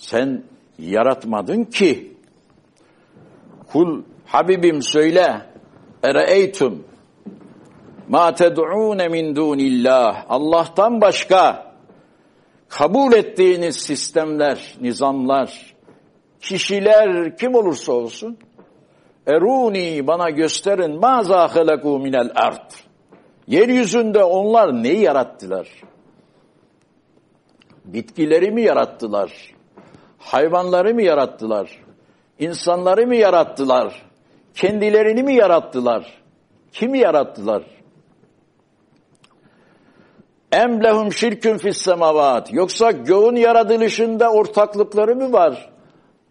Sen yaratmadın ki. Kul Habibim söyle. Ereeytum ma ted'ûne min dûnillah. Allah'tan başka kabul ettiğiniz sistemler, nizamlar, kişiler kim olursa olsun eruni bana gösterin ma zâhelekû minel ard. Yeryüzünde onlar neyi yarattılar? Bitkileri mi yarattılar? Hayvanları mı yarattılar? İnsanları mı yarattılar? Kendilerini mi yarattılar? Kimi yarattılar? Em lehum şirkün fis semavat. Yoksa göğün yaratılışında ortaklıkları mı var?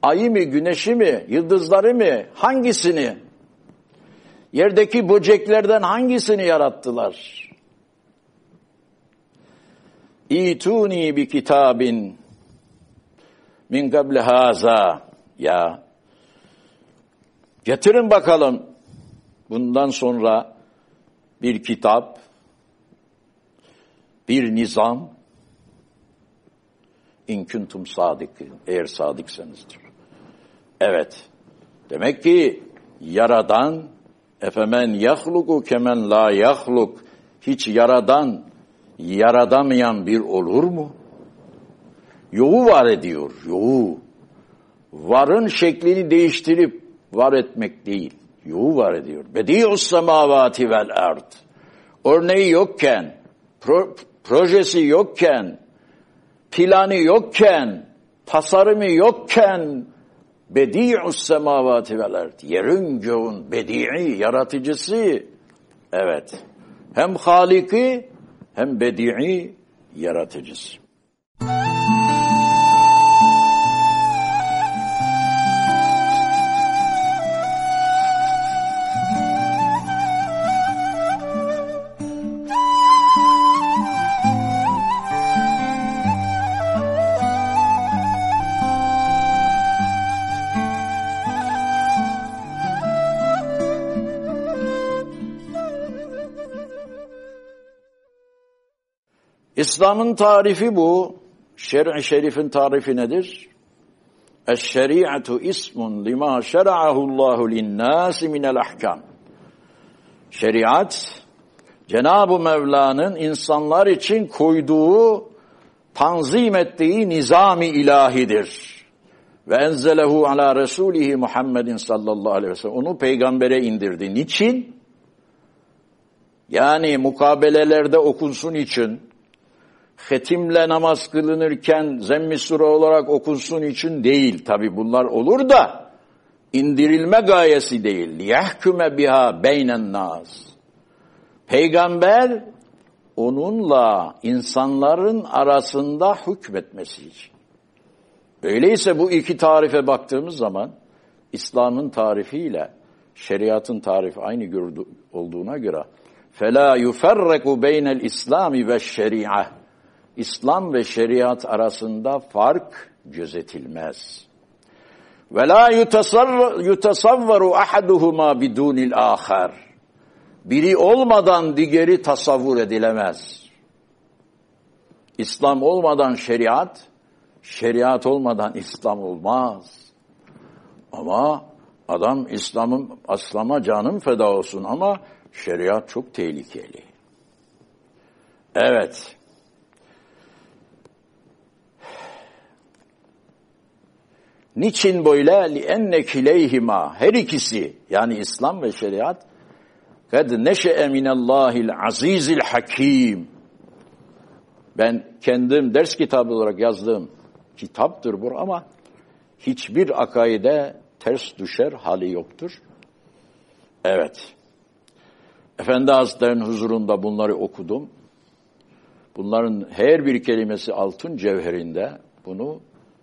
Ayı mı, güneşi mi, yıldızları mı? Hangisini? Yerdeki böceklerden hangisini yarattılar? İtuni bi kitabin min gable haza. Ya getirin bakalım bundan sonra bir kitap, bir nizam, inküntum sadık, eğer sadıksanızdır. Evet, demek ki yaradan, efemen yahluku kemen la yahluk, hiç yaradan, yaradamayan bir olur mu? Yoğu var ediyor, yoğu. Varın şeklini değiştirip var etmek değil, yoğu var ediyor. Bedi'us semavati vel ard. Örneği yokken, pro, projesi yokken, planı yokken, tasarımı yokken, bedi'us semavati vel ard. Yerin göğün bedi'i, yaratıcısı. Evet. Hem haliki hem bedi'i yaratıcısı. İslam'ın tarifi bu. Şer'i şerifin tarifi nedir? Eş-şeri'atu ismun lima şera'ahu Allahu lin-nasi minel ahkam. Şeriat Cenab-ı Mevla'nın insanlar için koyduğu, tanzim ettiği nizami ilahidir. Ve enzelehu ala Resulihi Muhammedin sallallahu aleyhi ve sellem. Onu peygambere indirdi. Niçin? Yani mukabelelerde okunsun için, Hetimle namaz kılınırken zemmi sure olarak okunsun için değil. Tabi bunlar olur da indirilme gayesi değil. Yahkume biha beynen nas. Peygamber onunla insanların arasında hükmetmesi için. Öyleyse bu iki tarife baktığımız zaman İslam'ın tarifiyle şeriatın tarifi aynı olduğuna göre fela yuferreku beynel İslami ve şeria İslam ve şeriat arasında fark gözetilmez. Ve la yutasavvaru ahaduhuma bidunil ahar. Biri olmadan diğeri tasavvur edilemez. İslam olmadan şeriat, şeriat olmadan İslam olmaz. Ama adam İslam'ın aslama canım feda olsun ama şeriat çok tehlikeli. Evet. Niçin böyle? لِأَنَّ كِلَيْهِمَا Her ikisi yani İslam ve şeriat قَدْ نَشَأَ مِنَ اللّٰهِ الْعَز۪يزِ الْحَك۪يمِ Ben kendim ders kitabı olarak yazdığım kitaptır bu ama hiçbir akaide ters düşer hali yoktur. Evet. Efendi Hazretleri'nin huzurunda bunları okudum. Bunların her bir kelimesi altın cevherinde. Bunu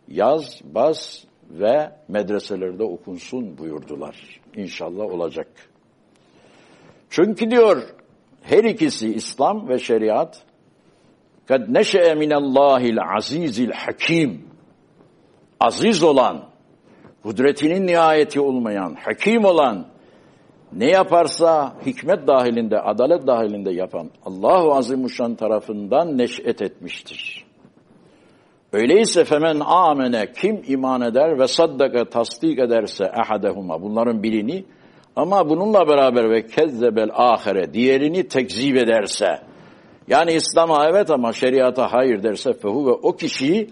yaz, bas, ve medreselerde okunsun buyurdular. İnşallah olacak. Çünkü diyor her ikisi İslam ve şeriat kad neşe'e minallahil azizil hakim aziz olan kudretinin nihayeti olmayan, hakim olan, ne yaparsa hikmet dahilinde, adalet dahilinde yapan Allahu Azimuşşan tarafından neş'et etmiştir. Öyleyse femen amene kim iman eder ve saddaka tasdik ederse ahadehuma bunların birini ama bununla beraber ve kezzebel ahire diğerini tekzip ederse yani İslam'a evet ama şeriata hayır derse fehu ve o kişi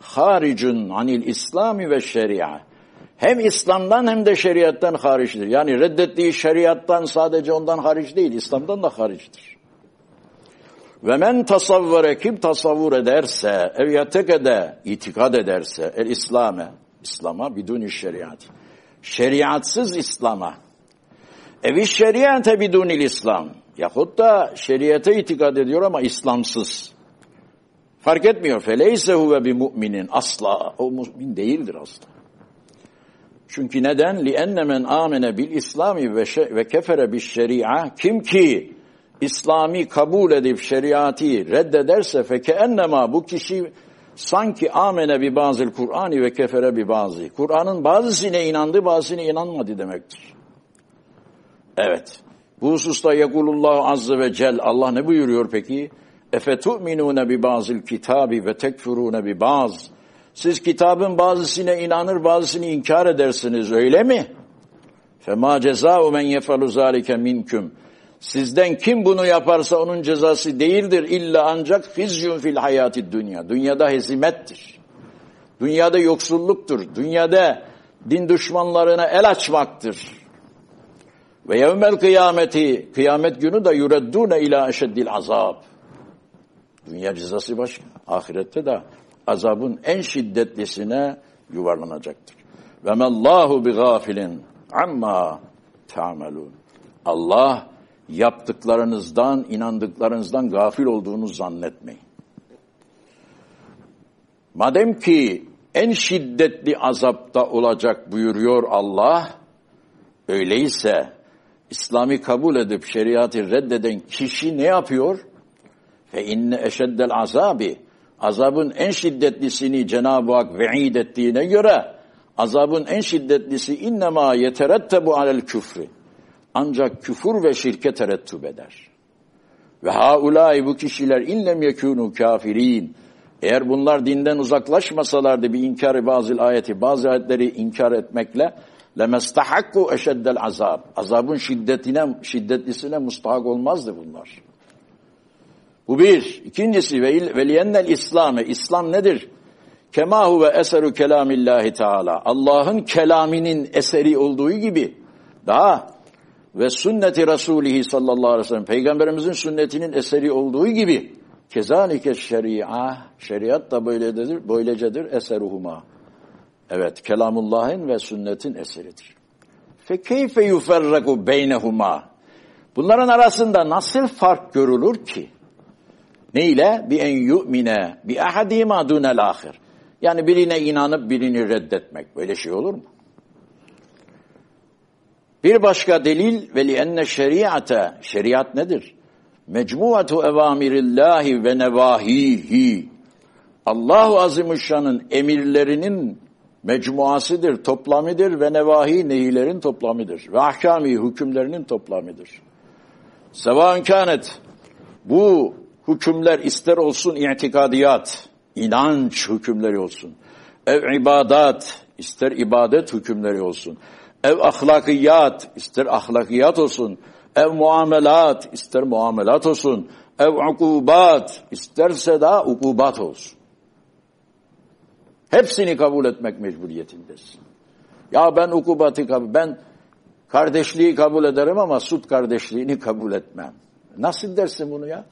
haricun anil İslami ve şeria. Hem İslam'dan hem de şeriattan hariçtir. Yani reddettiği şeriattan sadece ondan hariç değil, İslam'dan da hariçtir. Ve men tasavvere kim tasavvur ederse, ev yatekede itikad ederse, el İslam'e, İslam'a biduni şeriat. Şeriatsız İslam'a. Evi şeriate bidunil İslam. Yahut da şeriate itikad ediyor ama İslamsız. Fark etmiyor. Feleyse huve bi müminin. Asla. O mümin değildir asla. Çünkü neden? لِأَنَّ مَنْ آمَنَ بِالْإِسْلَامِ ve kefere şeria Kim ki İslami kabul edip şeriatı reddederse fekennema bu kişi sanki amene bir bazı Kur'an'ı ve kefere bir bazı. Kur'an'ın bazısına inandı bazısına inanmadı demektir. Evet. Bu hususta yekulullahu azze ve cel Allah ne buyuruyor peki? Efetu'minune bi bazil kitabi ve tekfurune bi baz. Siz kitabın bazısına inanır bazısını inkar edersiniz öyle mi? Fema ceza'u men yefalu zalike minküm. Sizden kim bunu yaparsa onun cezası değildir illa ancak fizyun fil hayati dünya. Dünyada hezimettir. Dünyada yoksulluktur. Dünyada din düşmanlarına el açmaktır. Ve yevmel kıyameti, kıyamet günü de yureddune ila eşeddil azab. Dünya cezası başka. Ahirette de azabın en şiddetlisine yuvarlanacaktır. Ve mellahu bi gafilin amma ta'melun. Allah yaptıklarınızdan, inandıklarınızdan gafil olduğunu zannetmeyin. Madem ki en şiddetli azapta olacak buyuruyor Allah, öyleyse İslami kabul edip şeriatı reddeden kişi ne yapıyor? Fe inne eşeddel azabi azabın en şiddetlisini Cenab-ı Hak ve'id ettiğine göre azabın en şiddetlisi innema yeterettebu alel küfri. Ancak küfür ve şirke terettüp eder. Ve haulâi bu kişiler inlem yekûnû kafirin. Eğer bunlar dinden uzaklaşmasalardı bir inkarı bazı ayeti, bazı ayetleri inkar etmekle lemestahakku eşeddel azab. Azabın şiddetine, şiddetlisine mustahak olmazdı bunlar. Bu bir. İkincisi ve liyennel İslam'ı. İslam nedir? Kema ve eseru kelamillahi teala. Allah'ın kelaminin eseri olduğu gibi daha ve sünneti Resulihi sallallahu aleyhi ve sellem peygamberimizin sünnetinin eseri olduğu gibi kezalike şeria şeriat da böyledir, böylecedir eseruhuma. Evet kelamullahın ve sünnetin eseridir. Fe keyfe yuferraku beynehuma. Bunların arasında nasıl fark görülür ki? Ne ile? Bi en yu'mine bi ahadima dunel ahir. Yani birine inanıp birini reddetmek. Böyle şey olur mu? Bir başka delil ve li enne şeriate şeriat nedir? Mecmuatu evamirillahi ve nevahihi. Allahu Azimüşşan'ın emirlerinin mecmuasıdır, toplamidir ve nevahi nehilerin toplamidir. Ve ahkami hükümlerinin toplamidir. Sevaun kânet bu hükümler ister olsun itikadiyat, inanç hükümleri olsun. Ev ibadat, ister ibadet hükümleri olsun. Ev ahlakiyat, ister ahlakiyat olsun. Ev muamelat, ister muamelat olsun. Ev ukubat, isterse de ukubat olsun. Hepsini kabul etmek mecburiyetindesin. Ya ben ukubatı kabul, ben kardeşliği kabul ederim ama süt kardeşliğini kabul etmem. Nasıl dersin bunu ya?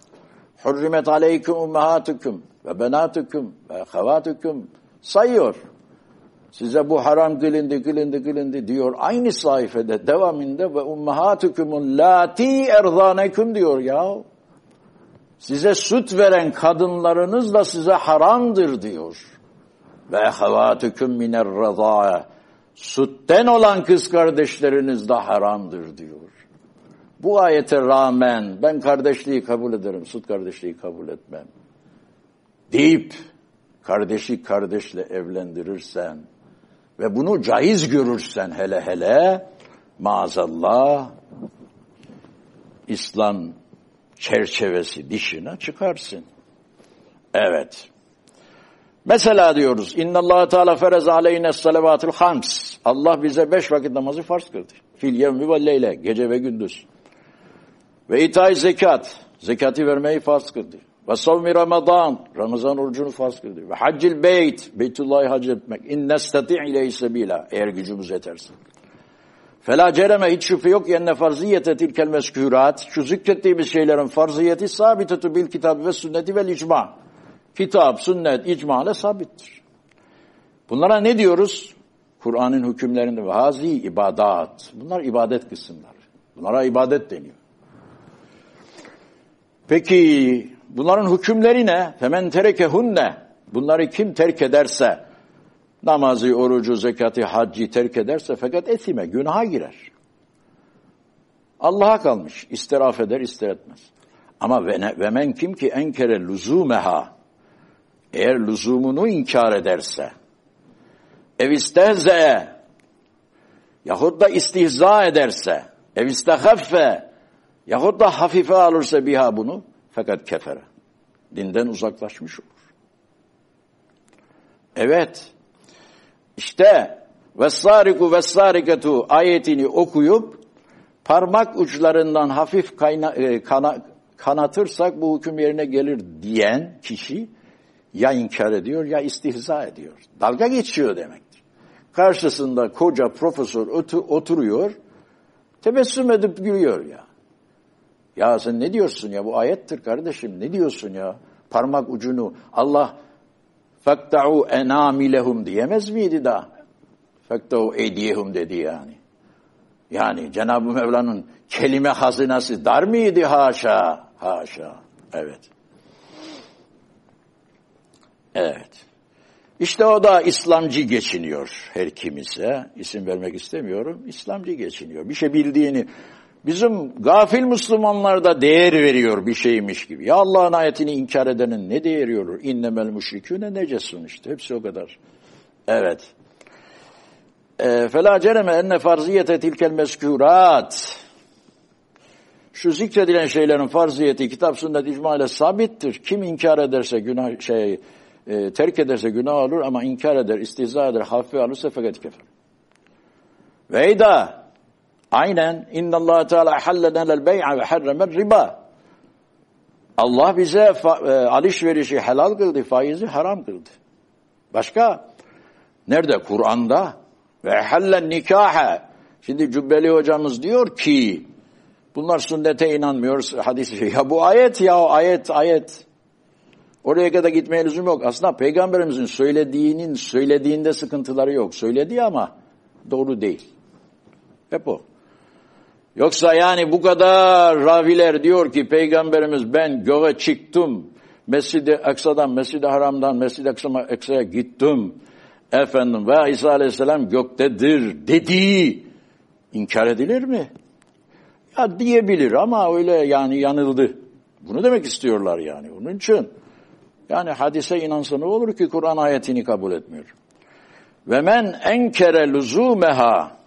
Hurrimet aleyküm ummahatukum ve benatukum ve havatukum sayıyor. Size bu haram kılındı, kılındı, kılındı diyor. Aynı sayfede devamında ve ummahatukumun lati erzanekum diyor ya. Size süt veren kadınlarınız da size haramdır diyor. Ve ehevâtüküm miner rızâe. Sütten olan kız kardeşleriniz de haramdır diyor. Bu ayete rağmen ben kardeşliği kabul ederim, süt kardeşliği kabul etmem. Deyip kardeşi kardeşle evlendirirsen ve bunu caiz görürsen hele hele maazallah İslam çerçevesi dışına çıkarsın. Evet. Mesela diyoruz Allah Teala ferez aleyne salavatul hams. Allah bize beş vakit namazı farz kıldı. Fil yevmi ve gece ve gündüz. Ve itay zekat zekati vermeyi farz kıldı. Ve savmi Ramazan, Ramazan orucunu farz kıldı. Ve haccil beyt, Beytullah'ı hac etmek. İn nestati ileyhi sebila, eğer gücümüz yeterse. Fela cereme hiç şüphe yok yenne farziyete tilkel meskûrat. Şu zikrettiğimiz şeylerin farziyeti sabitetu bil kitab ve sünneti vel icma. Kitap, sünnet, icma ile sabittir. Bunlara ne diyoruz? Kur'an'ın hükümlerinde ve hazi ibadat. Bunlar ibadet kısımları. Bunlara ibadet deniyor. Peki bunların hükümleri ne? Femen terekehunne. Bunları kim terk ederse, namazı, orucu, zekatı, haccı terk ederse fakat etime, günaha girer. Allah'a kalmış. İster affeder, ister etmez. Ama ve, men kim ki enkere lüzumeha, eğer lüzumunu inkar ederse, ev istehze, yahut da istihza ederse, ev istehaffe, yahut da hafife alırsa biha bunu, fakat kefere. Dinden uzaklaşmış olur. Evet, işte vessariku vessariketu ayetini okuyup parmak uçlarından hafif kayna, e, kana, kanatırsak bu hüküm yerine gelir diyen kişi ya inkar ediyor ya istihza ediyor. Dalga geçiyor demektir. Karşısında koca profesör oturuyor, tebessüm edip gülüyor ya. Ya sen ne diyorsun ya bu ayettir kardeşim ne diyorsun ya? Parmak ucunu Allah fakta'u enamilehum diyemez miydi da? Fakta'u ediyehum dedi yani. Yani Cenab-ı Mevla'nın kelime hazinesi dar mıydı? Haşa, haşa. Evet. Evet. İşte o da İslamcı geçiniyor her kimise. İsim vermek istemiyorum. İslamcı geçiniyor. Bir şey bildiğini Bizim gafil Müslümanlar da değer veriyor bir şeymiş gibi. Ya Allah'ın ayetini inkar edenin ne değeri olur? İnnemel müşrikûne necesun işte. Hepsi o kadar. Evet. فَلَا جَرَمَ enne farziyete tilkel meskûrât. Şu zikredilen şeylerin farziyeti kitap sünnet icma ile sabittir. Kim inkar ederse günah şey e, terk ederse günah olur ama inkar eder, istihza eder, hafife alırsa fakat kefer. Veyda Aynen inna Allah Teala hallenel bey'a ve harremer riba. Allah bize e, alışverişi helal kıldı, faizi haram kıldı. Başka? Nerede? Kur'an'da. Ve hallen nikahe. Şimdi Cübbeli hocamız diyor ki bunlar sünnete inanmıyor hadisi. Ya bu ayet ya ayet ayet. Oraya kadar gitmeye lüzum yok. Aslında peygamberimizin söylediğinin söylediğinde sıkıntıları yok. Söyledi ama doğru değil. Hep o. Yoksa yani bu kadar raviler diyor ki peygamberimiz ben göğe çıktım. Mescid-i Aksa'dan, Mescid-i Haram'dan, Mescid-i Aksa'ya gittim. Efendim ve İsa Aleyhisselam göktedir dediği inkar edilir mi? Ya diyebilir ama öyle yani yanıldı. Bunu demek istiyorlar yani. Onun için yani hadise inansa ne olur ki Kur'an ayetini kabul etmiyor. Ve men enkere luzumeha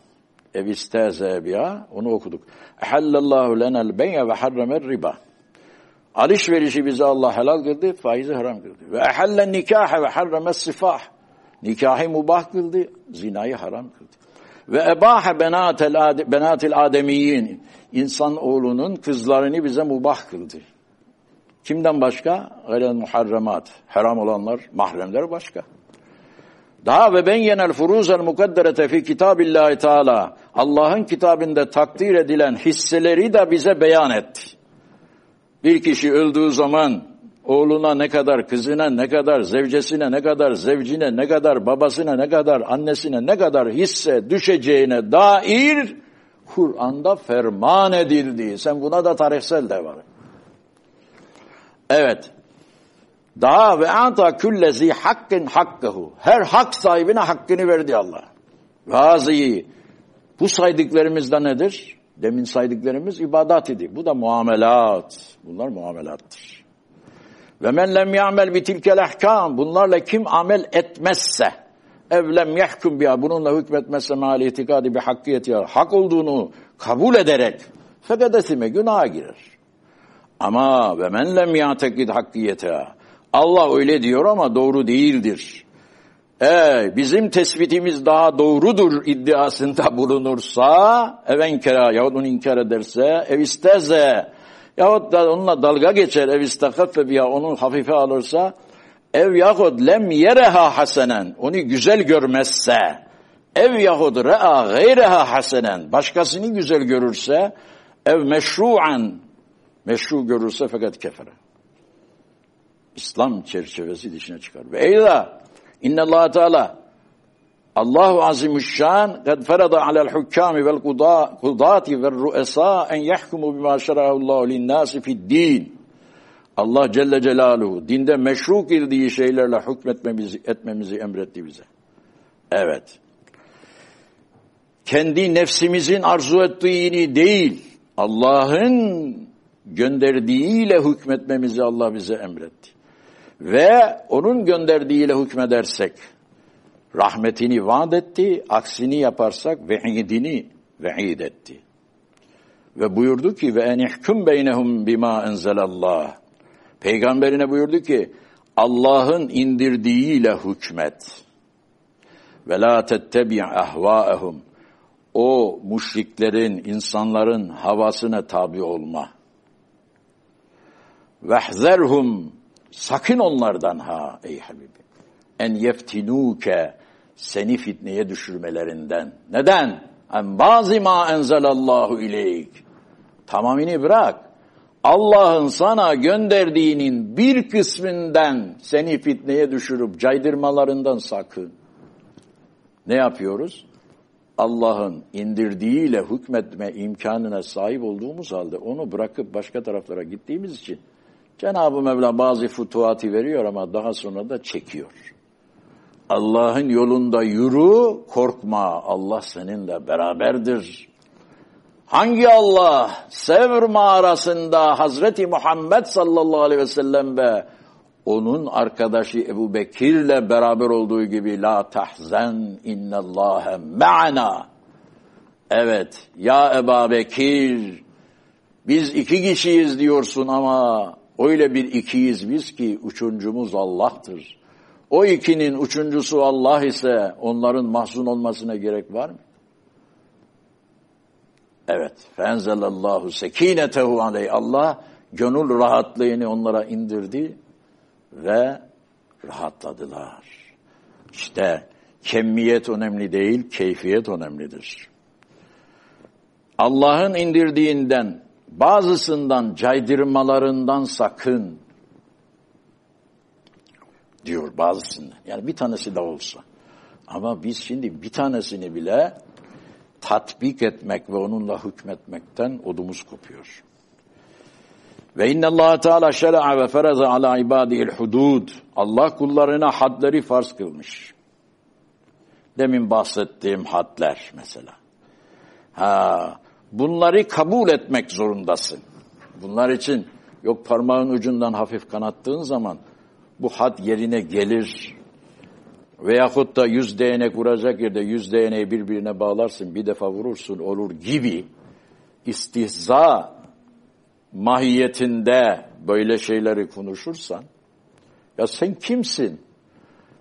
ev isteze biha onu okuduk. Ehallallahu lenel bey'e ve harremer riba. Alışverişi bize Allah helal kıldı, faizi haram kıldı. Ve ehallen nikahe ve harremes sifah. Nikahı mubah kıldı, zinayı haram kıldı. Ve ebahe benatel, benatil ademiyin. İnsan oğlunun kızlarını bize mubah kıldı. Kimden başka? Gayrel muharremat. Haram olanlar, mahremler başka. Daha ve ben yenel furuzel mukadderete fi kitabillahi teala. Allah'ın kitabında takdir edilen hisseleri de bize beyan etti. Bir kişi öldüğü zaman oğluna ne kadar, kızına ne kadar, zevcesine ne kadar, zevcine ne kadar, babasına ne kadar, annesine ne kadar hisse düşeceğine dair Kur'an'da ferman edildi. Sen buna da tarihsel de var. Evet. Daha ve anta küllezi hakkın hakkahu. Her hak sahibine hakkını verdi Allah. Vaziyi. Bu saydıklarımız nedir? Demin saydıklarımız ibadat idi. Bu da muamelat. Bunlar muamelattır. Ve men lem ya'mel bitilkel ahkam. Bunlarla kim amel etmezse, evlem yahkum biha bununla hükmetmezse mal itikadi bir hakkiyeti hak olduğunu kabul ederek fekadesime günaha girer. Ama ve men lem yatekid hakkiyete Allah öyle diyor ama doğru değildir. E, bizim tespitimiz daha doğrudur iddiasında bulunursa even kera yahut onu inkar ederse ev isteze yahut da onunla dalga geçer ev istakaffe biya onu hafife alırsa ev yahut lem yereha hasenen onu güzel görmezse ev yahut re'a gayreha hasenen başkasını güzel görürse ev meşru'an meşru görürse fakat kefere. İslam çerçevesi dışına çıkar. Ve eyla inna Allah Teala Allahu Azimüşşan kad ferada alel hukkami vel kudati vel ru'esa en yahkumu bima şera'allahu linnâsi fid din. Allah Celle Celaluhu dinde meşru girdiği şeylerle hükmetmemizi etmemizi emretti bize. Evet. Kendi nefsimizin arzu ettiğini değil, Allah'ın gönderdiğiyle hükmetmemizi Allah bize emretti. Ve onun gönderdiğiyle hükmedersek rahmetini vaat etti, aksini yaparsak ve'idini ve'id etti. Ve buyurdu ki ve enihkum beynehum bima enzelallah. Peygamberine buyurdu ki Allah'ın indirdiğiyle hükmet. Ve la tettebi ahvaehum. O müşriklerin, insanların havasına tabi olma. Vehzerhum sakın onlardan ha ey Habibim. En yeftinuke seni fitneye düşürmelerinden. Neden? En bazı ma enzelallahu ileyk. Tamamını bırak. Allah'ın sana gönderdiğinin bir kısmından seni fitneye düşürüp caydırmalarından sakın. Ne yapıyoruz? Allah'ın indirdiğiyle hükmetme imkanına sahip olduğumuz halde onu bırakıp başka taraflara gittiğimiz için Cenab-ı Mevla bazı futuhati veriyor ama daha sonra da çekiyor. Allah'ın yolunda yürü, korkma. Allah seninle beraberdir. Hangi Allah? Sevr mağarasında Hazreti Muhammed sallallahu aleyhi ve sellem ve onun arkadaşı Ebu Bekir'le beraber olduğu gibi la tahzen innallâhe ma'ana. Evet ya Ebu Bekir biz iki kişiyiz diyorsun ama öyle bir ikiyiz biz ki üçüncümüz Allah'tır. O ikinin üçüncüsü Allah ise onların mahzun olmasına gerek var mı? Evet. Fenzelallahu sekinetehu aleyh. Allah gönül rahatlığını onlara indirdi ve rahatladılar. İşte kemmiyet önemli değil, keyfiyet önemlidir. Allah'ın indirdiğinden, bazısından, caydırmalarından sakın diyor bazısından. Yani bir tanesi de olsa. Ama biz şimdi bir tanesini bile tatbik etmek ve onunla hükmetmekten odumuz kopuyor. Ve inna Allah Teala şer'a ve feraza ala ibadihi'l hudud. Allah kullarına hadleri farz kılmış. Demin bahsettiğim hadler mesela. Ha, bunları kabul etmek zorundasın. Bunlar için yok parmağın ucundan hafif kanattığın zaman bu had yerine gelir. Veyahut da yüz değnek vuracak yerde yüz değneği birbirine bağlarsın bir defa vurursun olur gibi istihza mahiyetinde böyle şeyleri konuşursan ya sen kimsin?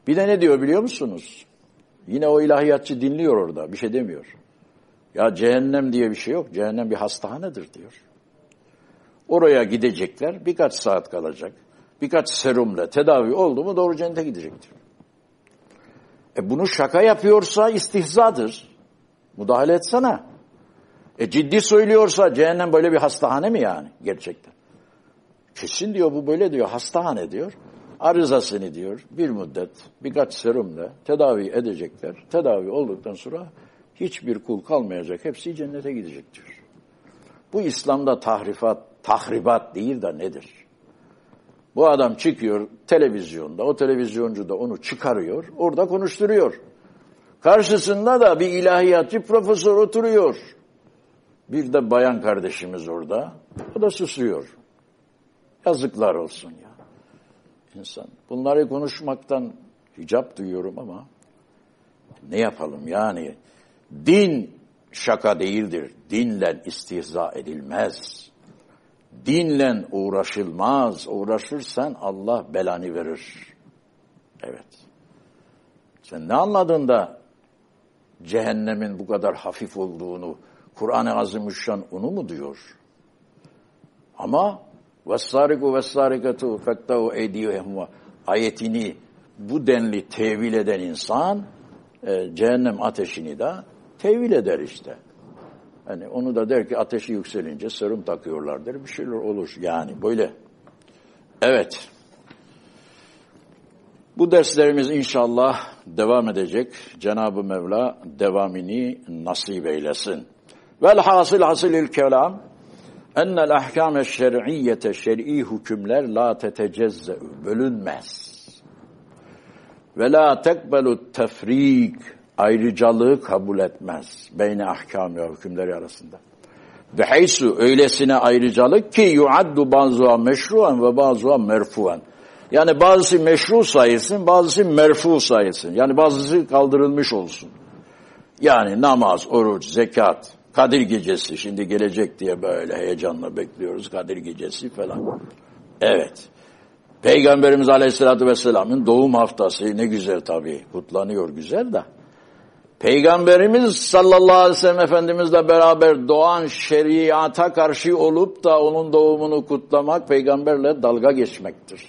Bir de ne diyor biliyor musunuz? Yine o ilahiyatçı dinliyor orada bir şey demiyor. Ya cehennem diye bir şey yok. Cehennem bir hastanedir diyor. Oraya gidecekler birkaç saat kalacak. Birkaç serumla tedavi oldu mu doğru cennete gidecektir. E bunu şaka yapıyorsa istihzadır. Müdahale etsene. E ciddi söylüyorsa cehennem böyle bir hastahane mi yani gerçekten? Kesin diyor bu böyle diyor hastahane diyor. Arızasını diyor bir müddet birkaç serumla tedavi edecekler. Tedavi olduktan sonra hiçbir kul kalmayacak. Hepsi cennete gidecek diyor. Bu İslam'da tahrifat, tahribat değil de nedir? Bu adam çıkıyor televizyonda, o televizyoncu da onu çıkarıyor, orada konuşturuyor. Karşısında da bir ilahiyatçı profesör oturuyor. Bir de bayan kardeşimiz orada, o da susuyor. Yazıklar olsun ya. İnsan. Bunları konuşmaktan hicap duyuyorum ama Ne yapalım yani? Din şaka değildir. Dinle istihza edilmez. Dinle uğraşılmaz. Uğraşırsan Allah belanı verir. Evet. Sen ne anladın da cehennemin bu kadar hafif olduğunu Kur'an-ı Azimüşşan onu mu diyor? Ama vessariku vessarikatu fektahu eydiyehuma ayetini bu denli tevil eden insan e, cehennem ateşini de tevil eder işte. Hani onu da der ki ateşi yükselince serum takıyorlardır. Bir şeyler olur yani böyle. Evet. Bu derslerimiz inşallah devam edecek. Cenab-ı Mevla devamini nasip eylesin. Vel hasıl hasilil kelam ennel ahkâme şer'iyyete şer'i hükümler la tetecezze'ü bölünmez. Ve la tekbelu tefrik ayrıcalığı kabul etmez. Beyne ahkam ve hükümleri arasında. Ve heysu öylesine ayrıcalık ki yuaddu bazıha meşruan ve bazıha merfuan. Yani bazısı meşru sayılsın, bazısı merfu sayılsın. Yani bazısı kaldırılmış olsun. Yani namaz, oruç, zekat, Kadir gecesi şimdi gelecek diye böyle heyecanla bekliyoruz Kadir gecesi falan. Evet. Peygamberimiz Aleyhisselatü Vesselam'ın doğum haftası ne güzel tabii kutlanıyor güzel de. Peygamberimiz sallallahu aleyhi ve sellem Efendimizle beraber doğan şeriata karşı olup da onun doğumunu kutlamak peygamberle dalga geçmektir.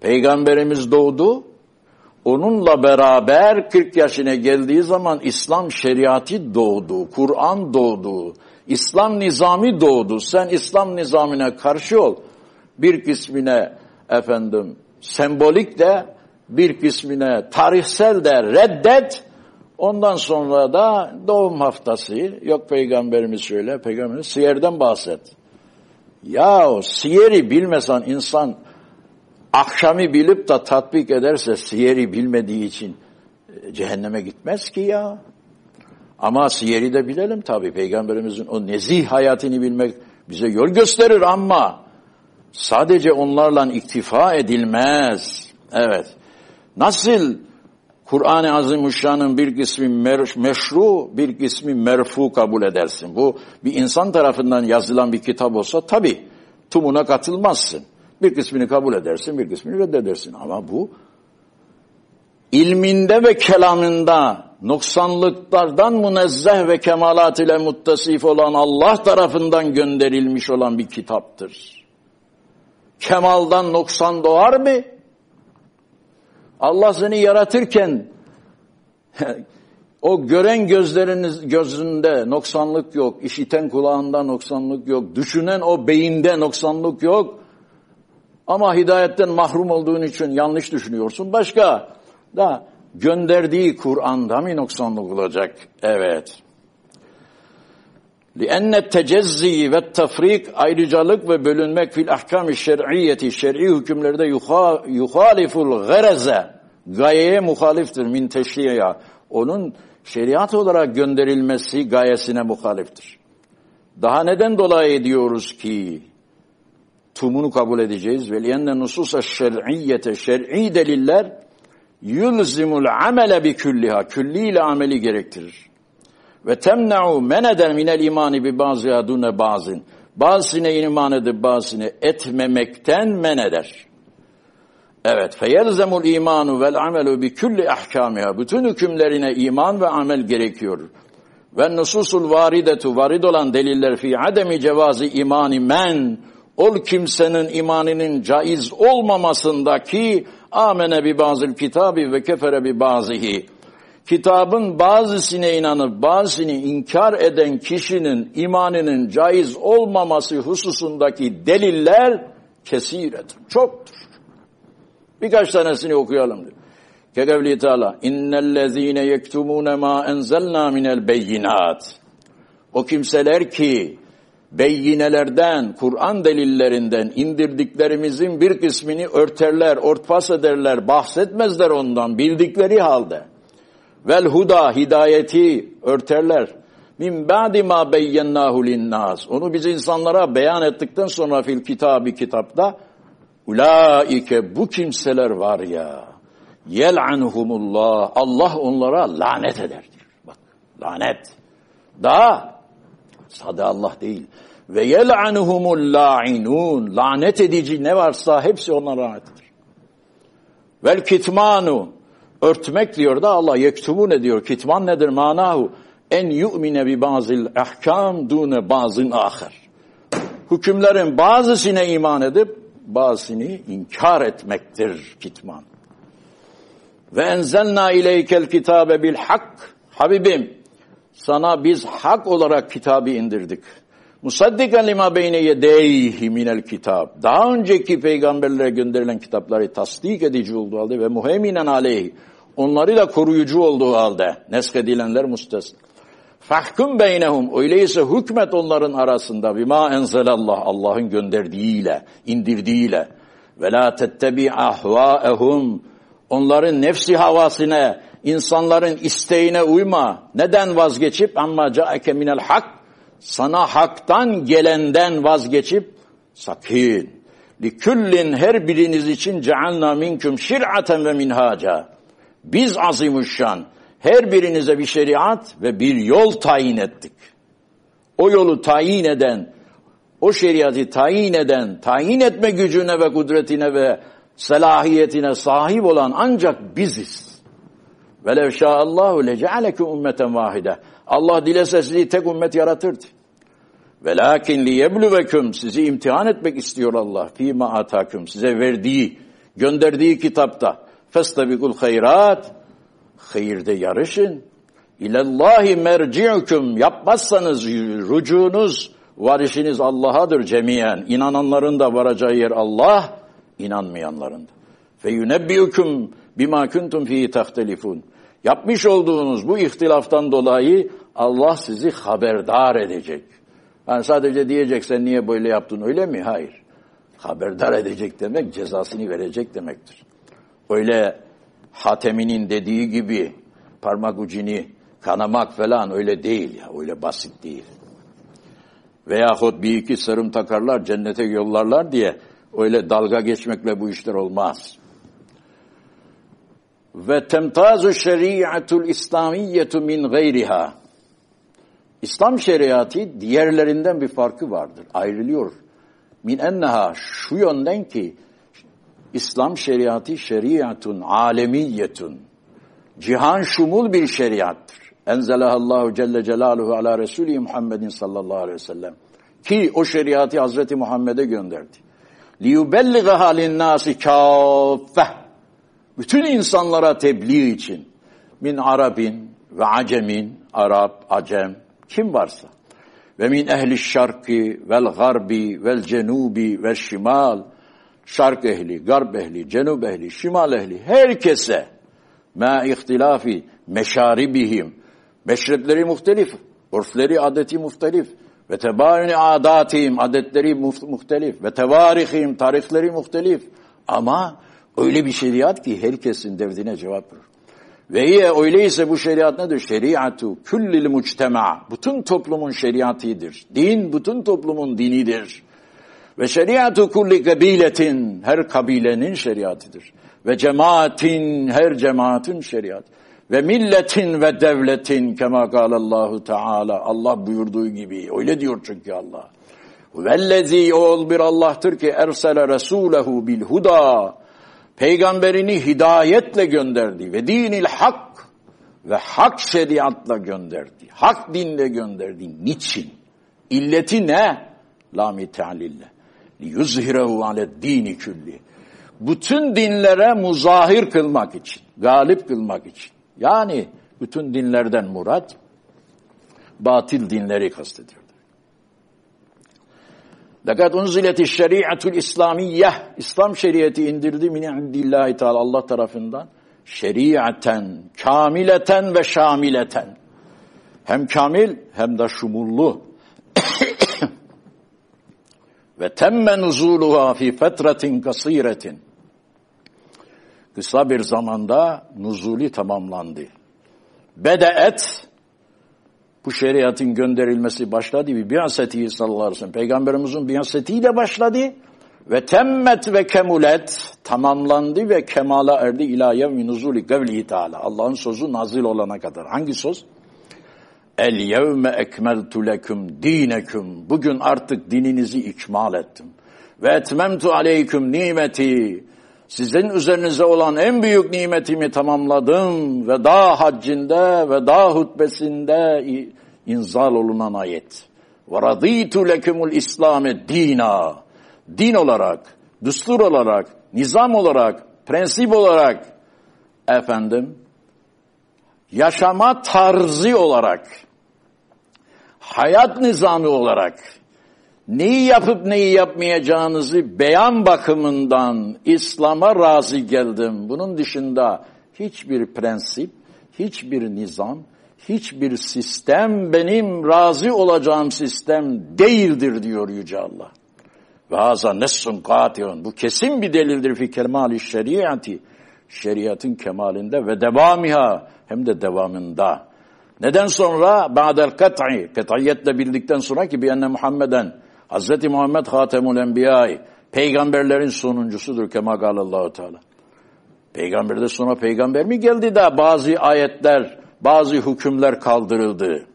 Peygamberimiz doğdu, onunla beraber 40 yaşına geldiği zaman İslam şeriatı doğdu, Kur'an doğdu, İslam nizami doğdu. Sen İslam nizamine karşı ol. Bir kısmine efendim sembolik de, bir kısmine tarihsel de reddet. Ondan sonra da doğum haftası, yok peygamberimiz şöyle, peygamberimiz siyerden bahset. Ya siyeri bilmesen insan akşamı bilip de tatbik ederse siyeri bilmediği için e, cehenneme gitmez ki ya. Ama siyeri de bilelim tabi. Peygamberimizin o nezih hayatını bilmek bize yol gösterir ama sadece onlarla iktifa edilmez. Evet. Nasıl Kur'an-ı Azimuşşan'ın bir kısmı meşru, bir kısmı merfu kabul edersin. Bu bir insan tarafından yazılan bir kitap olsa tabi tumuna katılmazsın. Bir kısmını kabul edersin, bir kısmını reddedersin. Ama bu ilminde ve kelamında noksanlıklardan münezzeh ve kemalat ile muttasif olan Allah tarafından gönderilmiş olan bir kitaptır. Kemaldan noksan doğar mı? Allah seni yaratırken o gören gözleriniz gözünde noksanlık yok, işiten kulağında noksanlık yok, düşünen o beyinde noksanlık yok. Ama hidayetten mahrum olduğun için yanlış düşünüyorsun. Başka da gönderdiği Kur'an'da mı noksanlık olacak? Evet. لِأَنَّ التَّجَزِّي وَالتَّفْرِيق ayrıcalık ve bölünmek fil ahkam-ı şer'iyeti şer'i hükümlerde yuhaliful gareze gayeye muhaliftir min teşriya. Onun şeriat olarak gönderilmesi gayesine muhaliftir. Daha neden dolayı diyoruz ki tumunu kabul edeceğiz. Ve liyenne nususa şer'iyyete şer'i deliller yulzimul amele bi külliha. Külliyle ameli gerektirir. Ve temna'u men eder minel imani bi bazıya dune bazın. Bazısına iman edip bazısına etmemekten men eder. Evet, feyelzemul imanu vel amelu bi külli ahkamiha. Bütün hükümlerine iman ve amel gerekiyor. Ve nususul varidetu, varid olan deliller fi ademi cevazi imani men ol kimsenin imanının caiz olmamasındaki amene bi bazıl kitabi ve kefere bi bazihi. Kitabın bazısına inanıp bazısını inkar eden kişinin imanının caiz olmaması hususundaki deliller kesiredir, çoktur. Birkaç tanesini okuyalım diyor. Kekevli Teala innellezine yektumune ma enzelna minel beyinat. O kimseler ki beyinelerden, Kur'an delillerinden indirdiklerimizin bir kısmını örterler, örtbas ederler, bahsetmezler ondan bildikleri halde. Vel huda hidayeti örterler. Min ba'di ma beyyennahu linnas. Onu biz insanlara beyan ettikten sonra fil kitabı kitapta ulaike bu kimseler var ya Yel'anhumullah. Allah onlara lanet eder. Bak lanet. Daha sade Allah değil. Ve yel'anhumul la'inun. Lanet edici ne varsa hepsi onlara lanettir. Vel kitmanu. Örtmek diyor da Allah yektubu ne diyor? Kitman nedir? Manahu en yu'mine bi bazil ahkam dune bazın ahir. Hükümlerin bazısına iman edip bazısını inkar etmektir kitman. Ve enzelna ileykel kitabe bil hak. Habibim sana biz hak olarak kitabı indirdik. Musaddikan lima beyne yedeyhi minel kitab. Daha önceki peygamberlere gönderilen kitapları tasdik edici olduğu halde ve muheminen aleyhi. Onları da koruyucu olduğu halde. Neskedilenler müstesna. Fahkum beynehum. Öyleyse hükmet onların arasında. Bima enzelallah. Allah'ın gönderdiğiyle, indirdiğiyle. Ve la tettebi ahvaehum. Onların nefsi havasine, insanların isteğine uyma. Neden vazgeçip? Amma caeke minel hak. Sana haktan gelenden vazgeçip sakın. Likullin her biriniz için cealna minkum şir'aten ve minhaca. Biz azimuşşan her birinize bir şeriat ve bir yol tayin ettik. O yolu tayin eden, o şeriatı tayin eden, tayin etme gücüne ve kudretine ve selahiyetine sahip olan ancak biziz. Velev şa'allahu lecealekum ümmeten vahide. Allah dilese sizi tek ümmet yaratırdı. Velakin liyebluvekum sizi imtihan etmek istiyor Allah. Fîmâ atâküm size verdiği, gönderdiği kitapta. Festabikul hayrat hayırda yarışın. İlallahi merci'ukum yapmazsanız rucunuz, varışınız Allah'adır cemiyen. İnananların da varacağı yer Allah, inanmayanların da. Fe yunebbiukum bima kuntum fihi tahtelifun. Yapmış olduğunuz bu ihtilaftan dolayı Allah sizi haberdar edecek. Yani sadece diyecek sen niye böyle yaptın öyle mi? Hayır. Haberdar edecek demek cezasını verecek demektir. Öyle Hatemi'nin dediği gibi parmak ucunu kanamak falan öyle değil ya, öyle basit değil. Veyahut bir iki sarım takarlar, cennete yollarlar diye öyle dalga geçmekle bu işler olmaz Ve temtazu şeriatul İslamiyyetu min gayriha. İslam şeriatı diğerlerinden bir farkı vardır, ayrılıyor. Min enneha şu yönden ki İslam şeriatı şeriatun alemiyetun. Cihan şumul bir şeriattır. Enzelahallahu Celle Celaluhu ala Resulü Muhammedin sallallahu aleyhi ve sellem. Ki o şeriatı Hazreti Muhammed'e gönderdi. لِيُبَلِّغَهَا لِلنَّاسِ كَافَّةً bütün insanlara tebliğ için. Min Arabin ve Acemin, Arap, Acem, kim varsa. Ve min ehli şarki vel garbi vel cenubi vel şimal. Şark ehli, garb ehli, cenub ehli, şimal ehli herkese ma ihtilafi meşaribihim. Meşrepleri muhtelif, urfleri adeti muhtelif. Ve tebayuni adatihim adetleri muhtelif. Ve tevarihim tarihleri muhtelif. Ama öyle bir şeriat ki herkesin derdine cevap verir. Ve hiye öyleyse bu şeriat nedir? Şeriatu küllil muctema. Bütün toplumun şeriatıdır. Din bütün toplumun dinidir. Ve şeriatü kulli kabiletin her kabilenin şeriatıdır. Ve cemaatin her cemaatin şeriat. Ve milletin ve devletin kema Allahu Teala Allah buyurduğu gibi öyle diyor çünkü Allah. Vellezî ol bir Allah'tır ki ersele Resulehu bil huda peygamberini hidayetle gönderdi ve dinil hak ve hak şeriatla gönderdi. Hak dinle gönderdi. Niçin? İlleti ne? Lami tealille liyuzhirehu ale dini külli. Bütün dinlere muzahir kılmak için, galip kılmak için. Yani bütün dinlerden murat, batil dinleri kastediyor. Fakat unzileti şeriatul İslamiyye, İslam şeriatı indirdi min indillahi teala Allah tarafından. Şeriaten, kamileten ve şamileten. Hem kamil hem de şumullu. ve temme nuzuluha fi fetretin kasiretin. Kısa bir zamanda nuzuli tamamlandı. Bedeet bu şeriatın gönderilmesi başladı bir biaseti sallallahu aleyhi ve sellem. Peygamberimizin biasetiyle başladı Ve temmet ve kemulet tamamlandı ve kemala erdi ila yevmi nuzuli kevlihi teala. Allah'ın sözü nazil olana kadar. Hangi söz? El yevme ekmeltu leküm dineküm. Bugün artık dininizi ikmal ettim. Ve etmemtu aleyküm nimeti. Sizin üzerinize olan en büyük nimetimi tamamladım. Ve daha haccinde ve daha hutbesinde inzal olunan ayet. Ve raditu lekümül İslam'e dina. Din olarak, düstur olarak, nizam olarak, prensip olarak efendim yaşama tarzı olarak hayat nizamı olarak neyi yapıp neyi yapmayacağınızı beyan bakımından İslam'a razı geldim. Bunun dışında hiçbir prensip, hiçbir nizam, hiçbir sistem benim razı olacağım sistem değildir diyor Yüce Allah. Ve haza nessun katiyon. Bu kesin bir delildir fi kemali şeriatı. Şeriatın kemalinde ve devamiha hem de devamında. Neden sonra? Ba'del kat'i. Kat'iyetle bildikten sonra ki bi enne Muhammeden Hz. Muhammed Hatemul Enbiya'yı peygamberlerin sonuncusudur kema teala. Peygamberde sonra peygamber mi geldi de bazı ayetler, bazı hükümler kaldırıldı.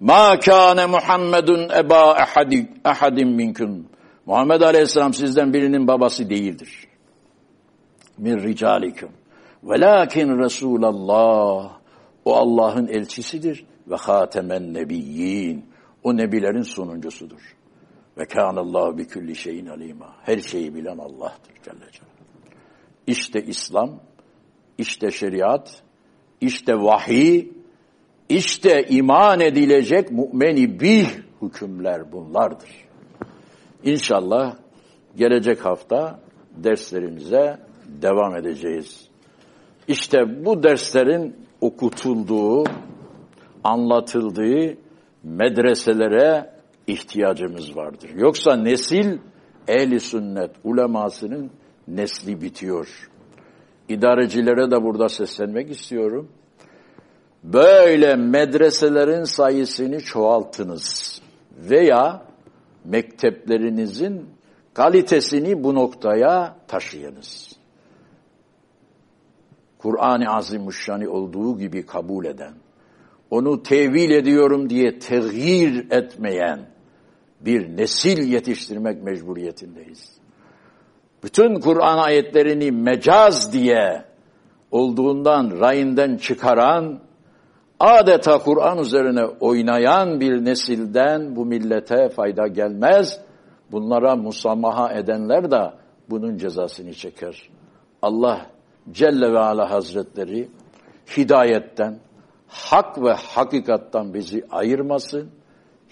Ma kâne Muhammedun eba ahadi, ahadin minkum. Muhammed Aleyhisselam sizden birinin babası değildir. Min ricalikum. Velakin Resulallah. O Allah'ın elçisidir ve hatemen nebiyyin. O nebilerin sonuncusudur. Ve kânallâhu bi külli şeyin alîmâ. Her şeyi bilen Allah'tır Celle Celaluhu. İşte İslam, işte şeriat, işte vahiy, işte iman edilecek mu'meni bir hükümler bunlardır. İnşallah gelecek hafta derslerimize devam edeceğiz. İşte bu derslerin okutulduğu, anlatıldığı medreselere ihtiyacımız vardır. Yoksa nesil ehli sünnet ulemasının nesli bitiyor. İdarecilere de burada seslenmek istiyorum. Böyle medreselerin sayısını çoğaltınız veya mekteplerinizin kalitesini bu noktaya taşıyınız. Kur'an-ı Azimuşşan'ı olduğu gibi kabul eden, onu tevil ediyorum diye tegyir etmeyen bir nesil yetiştirmek mecburiyetindeyiz. Bütün Kur'an ayetlerini mecaz diye olduğundan, rayinden çıkaran, adeta Kur'an üzerine oynayan bir nesilden bu millete fayda gelmez. Bunlara musamaha edenler de bunun cezasını çeker. Allah Celle ve Ala Hazretleri hidayetten, hak ve hakikattan bizi ayırmasın,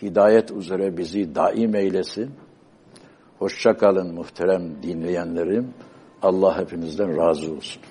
hidayet üzere bizi daim eylesin. Hoşça kalın muhterem dinleyenlerim. Allah hepinizden razı olsun.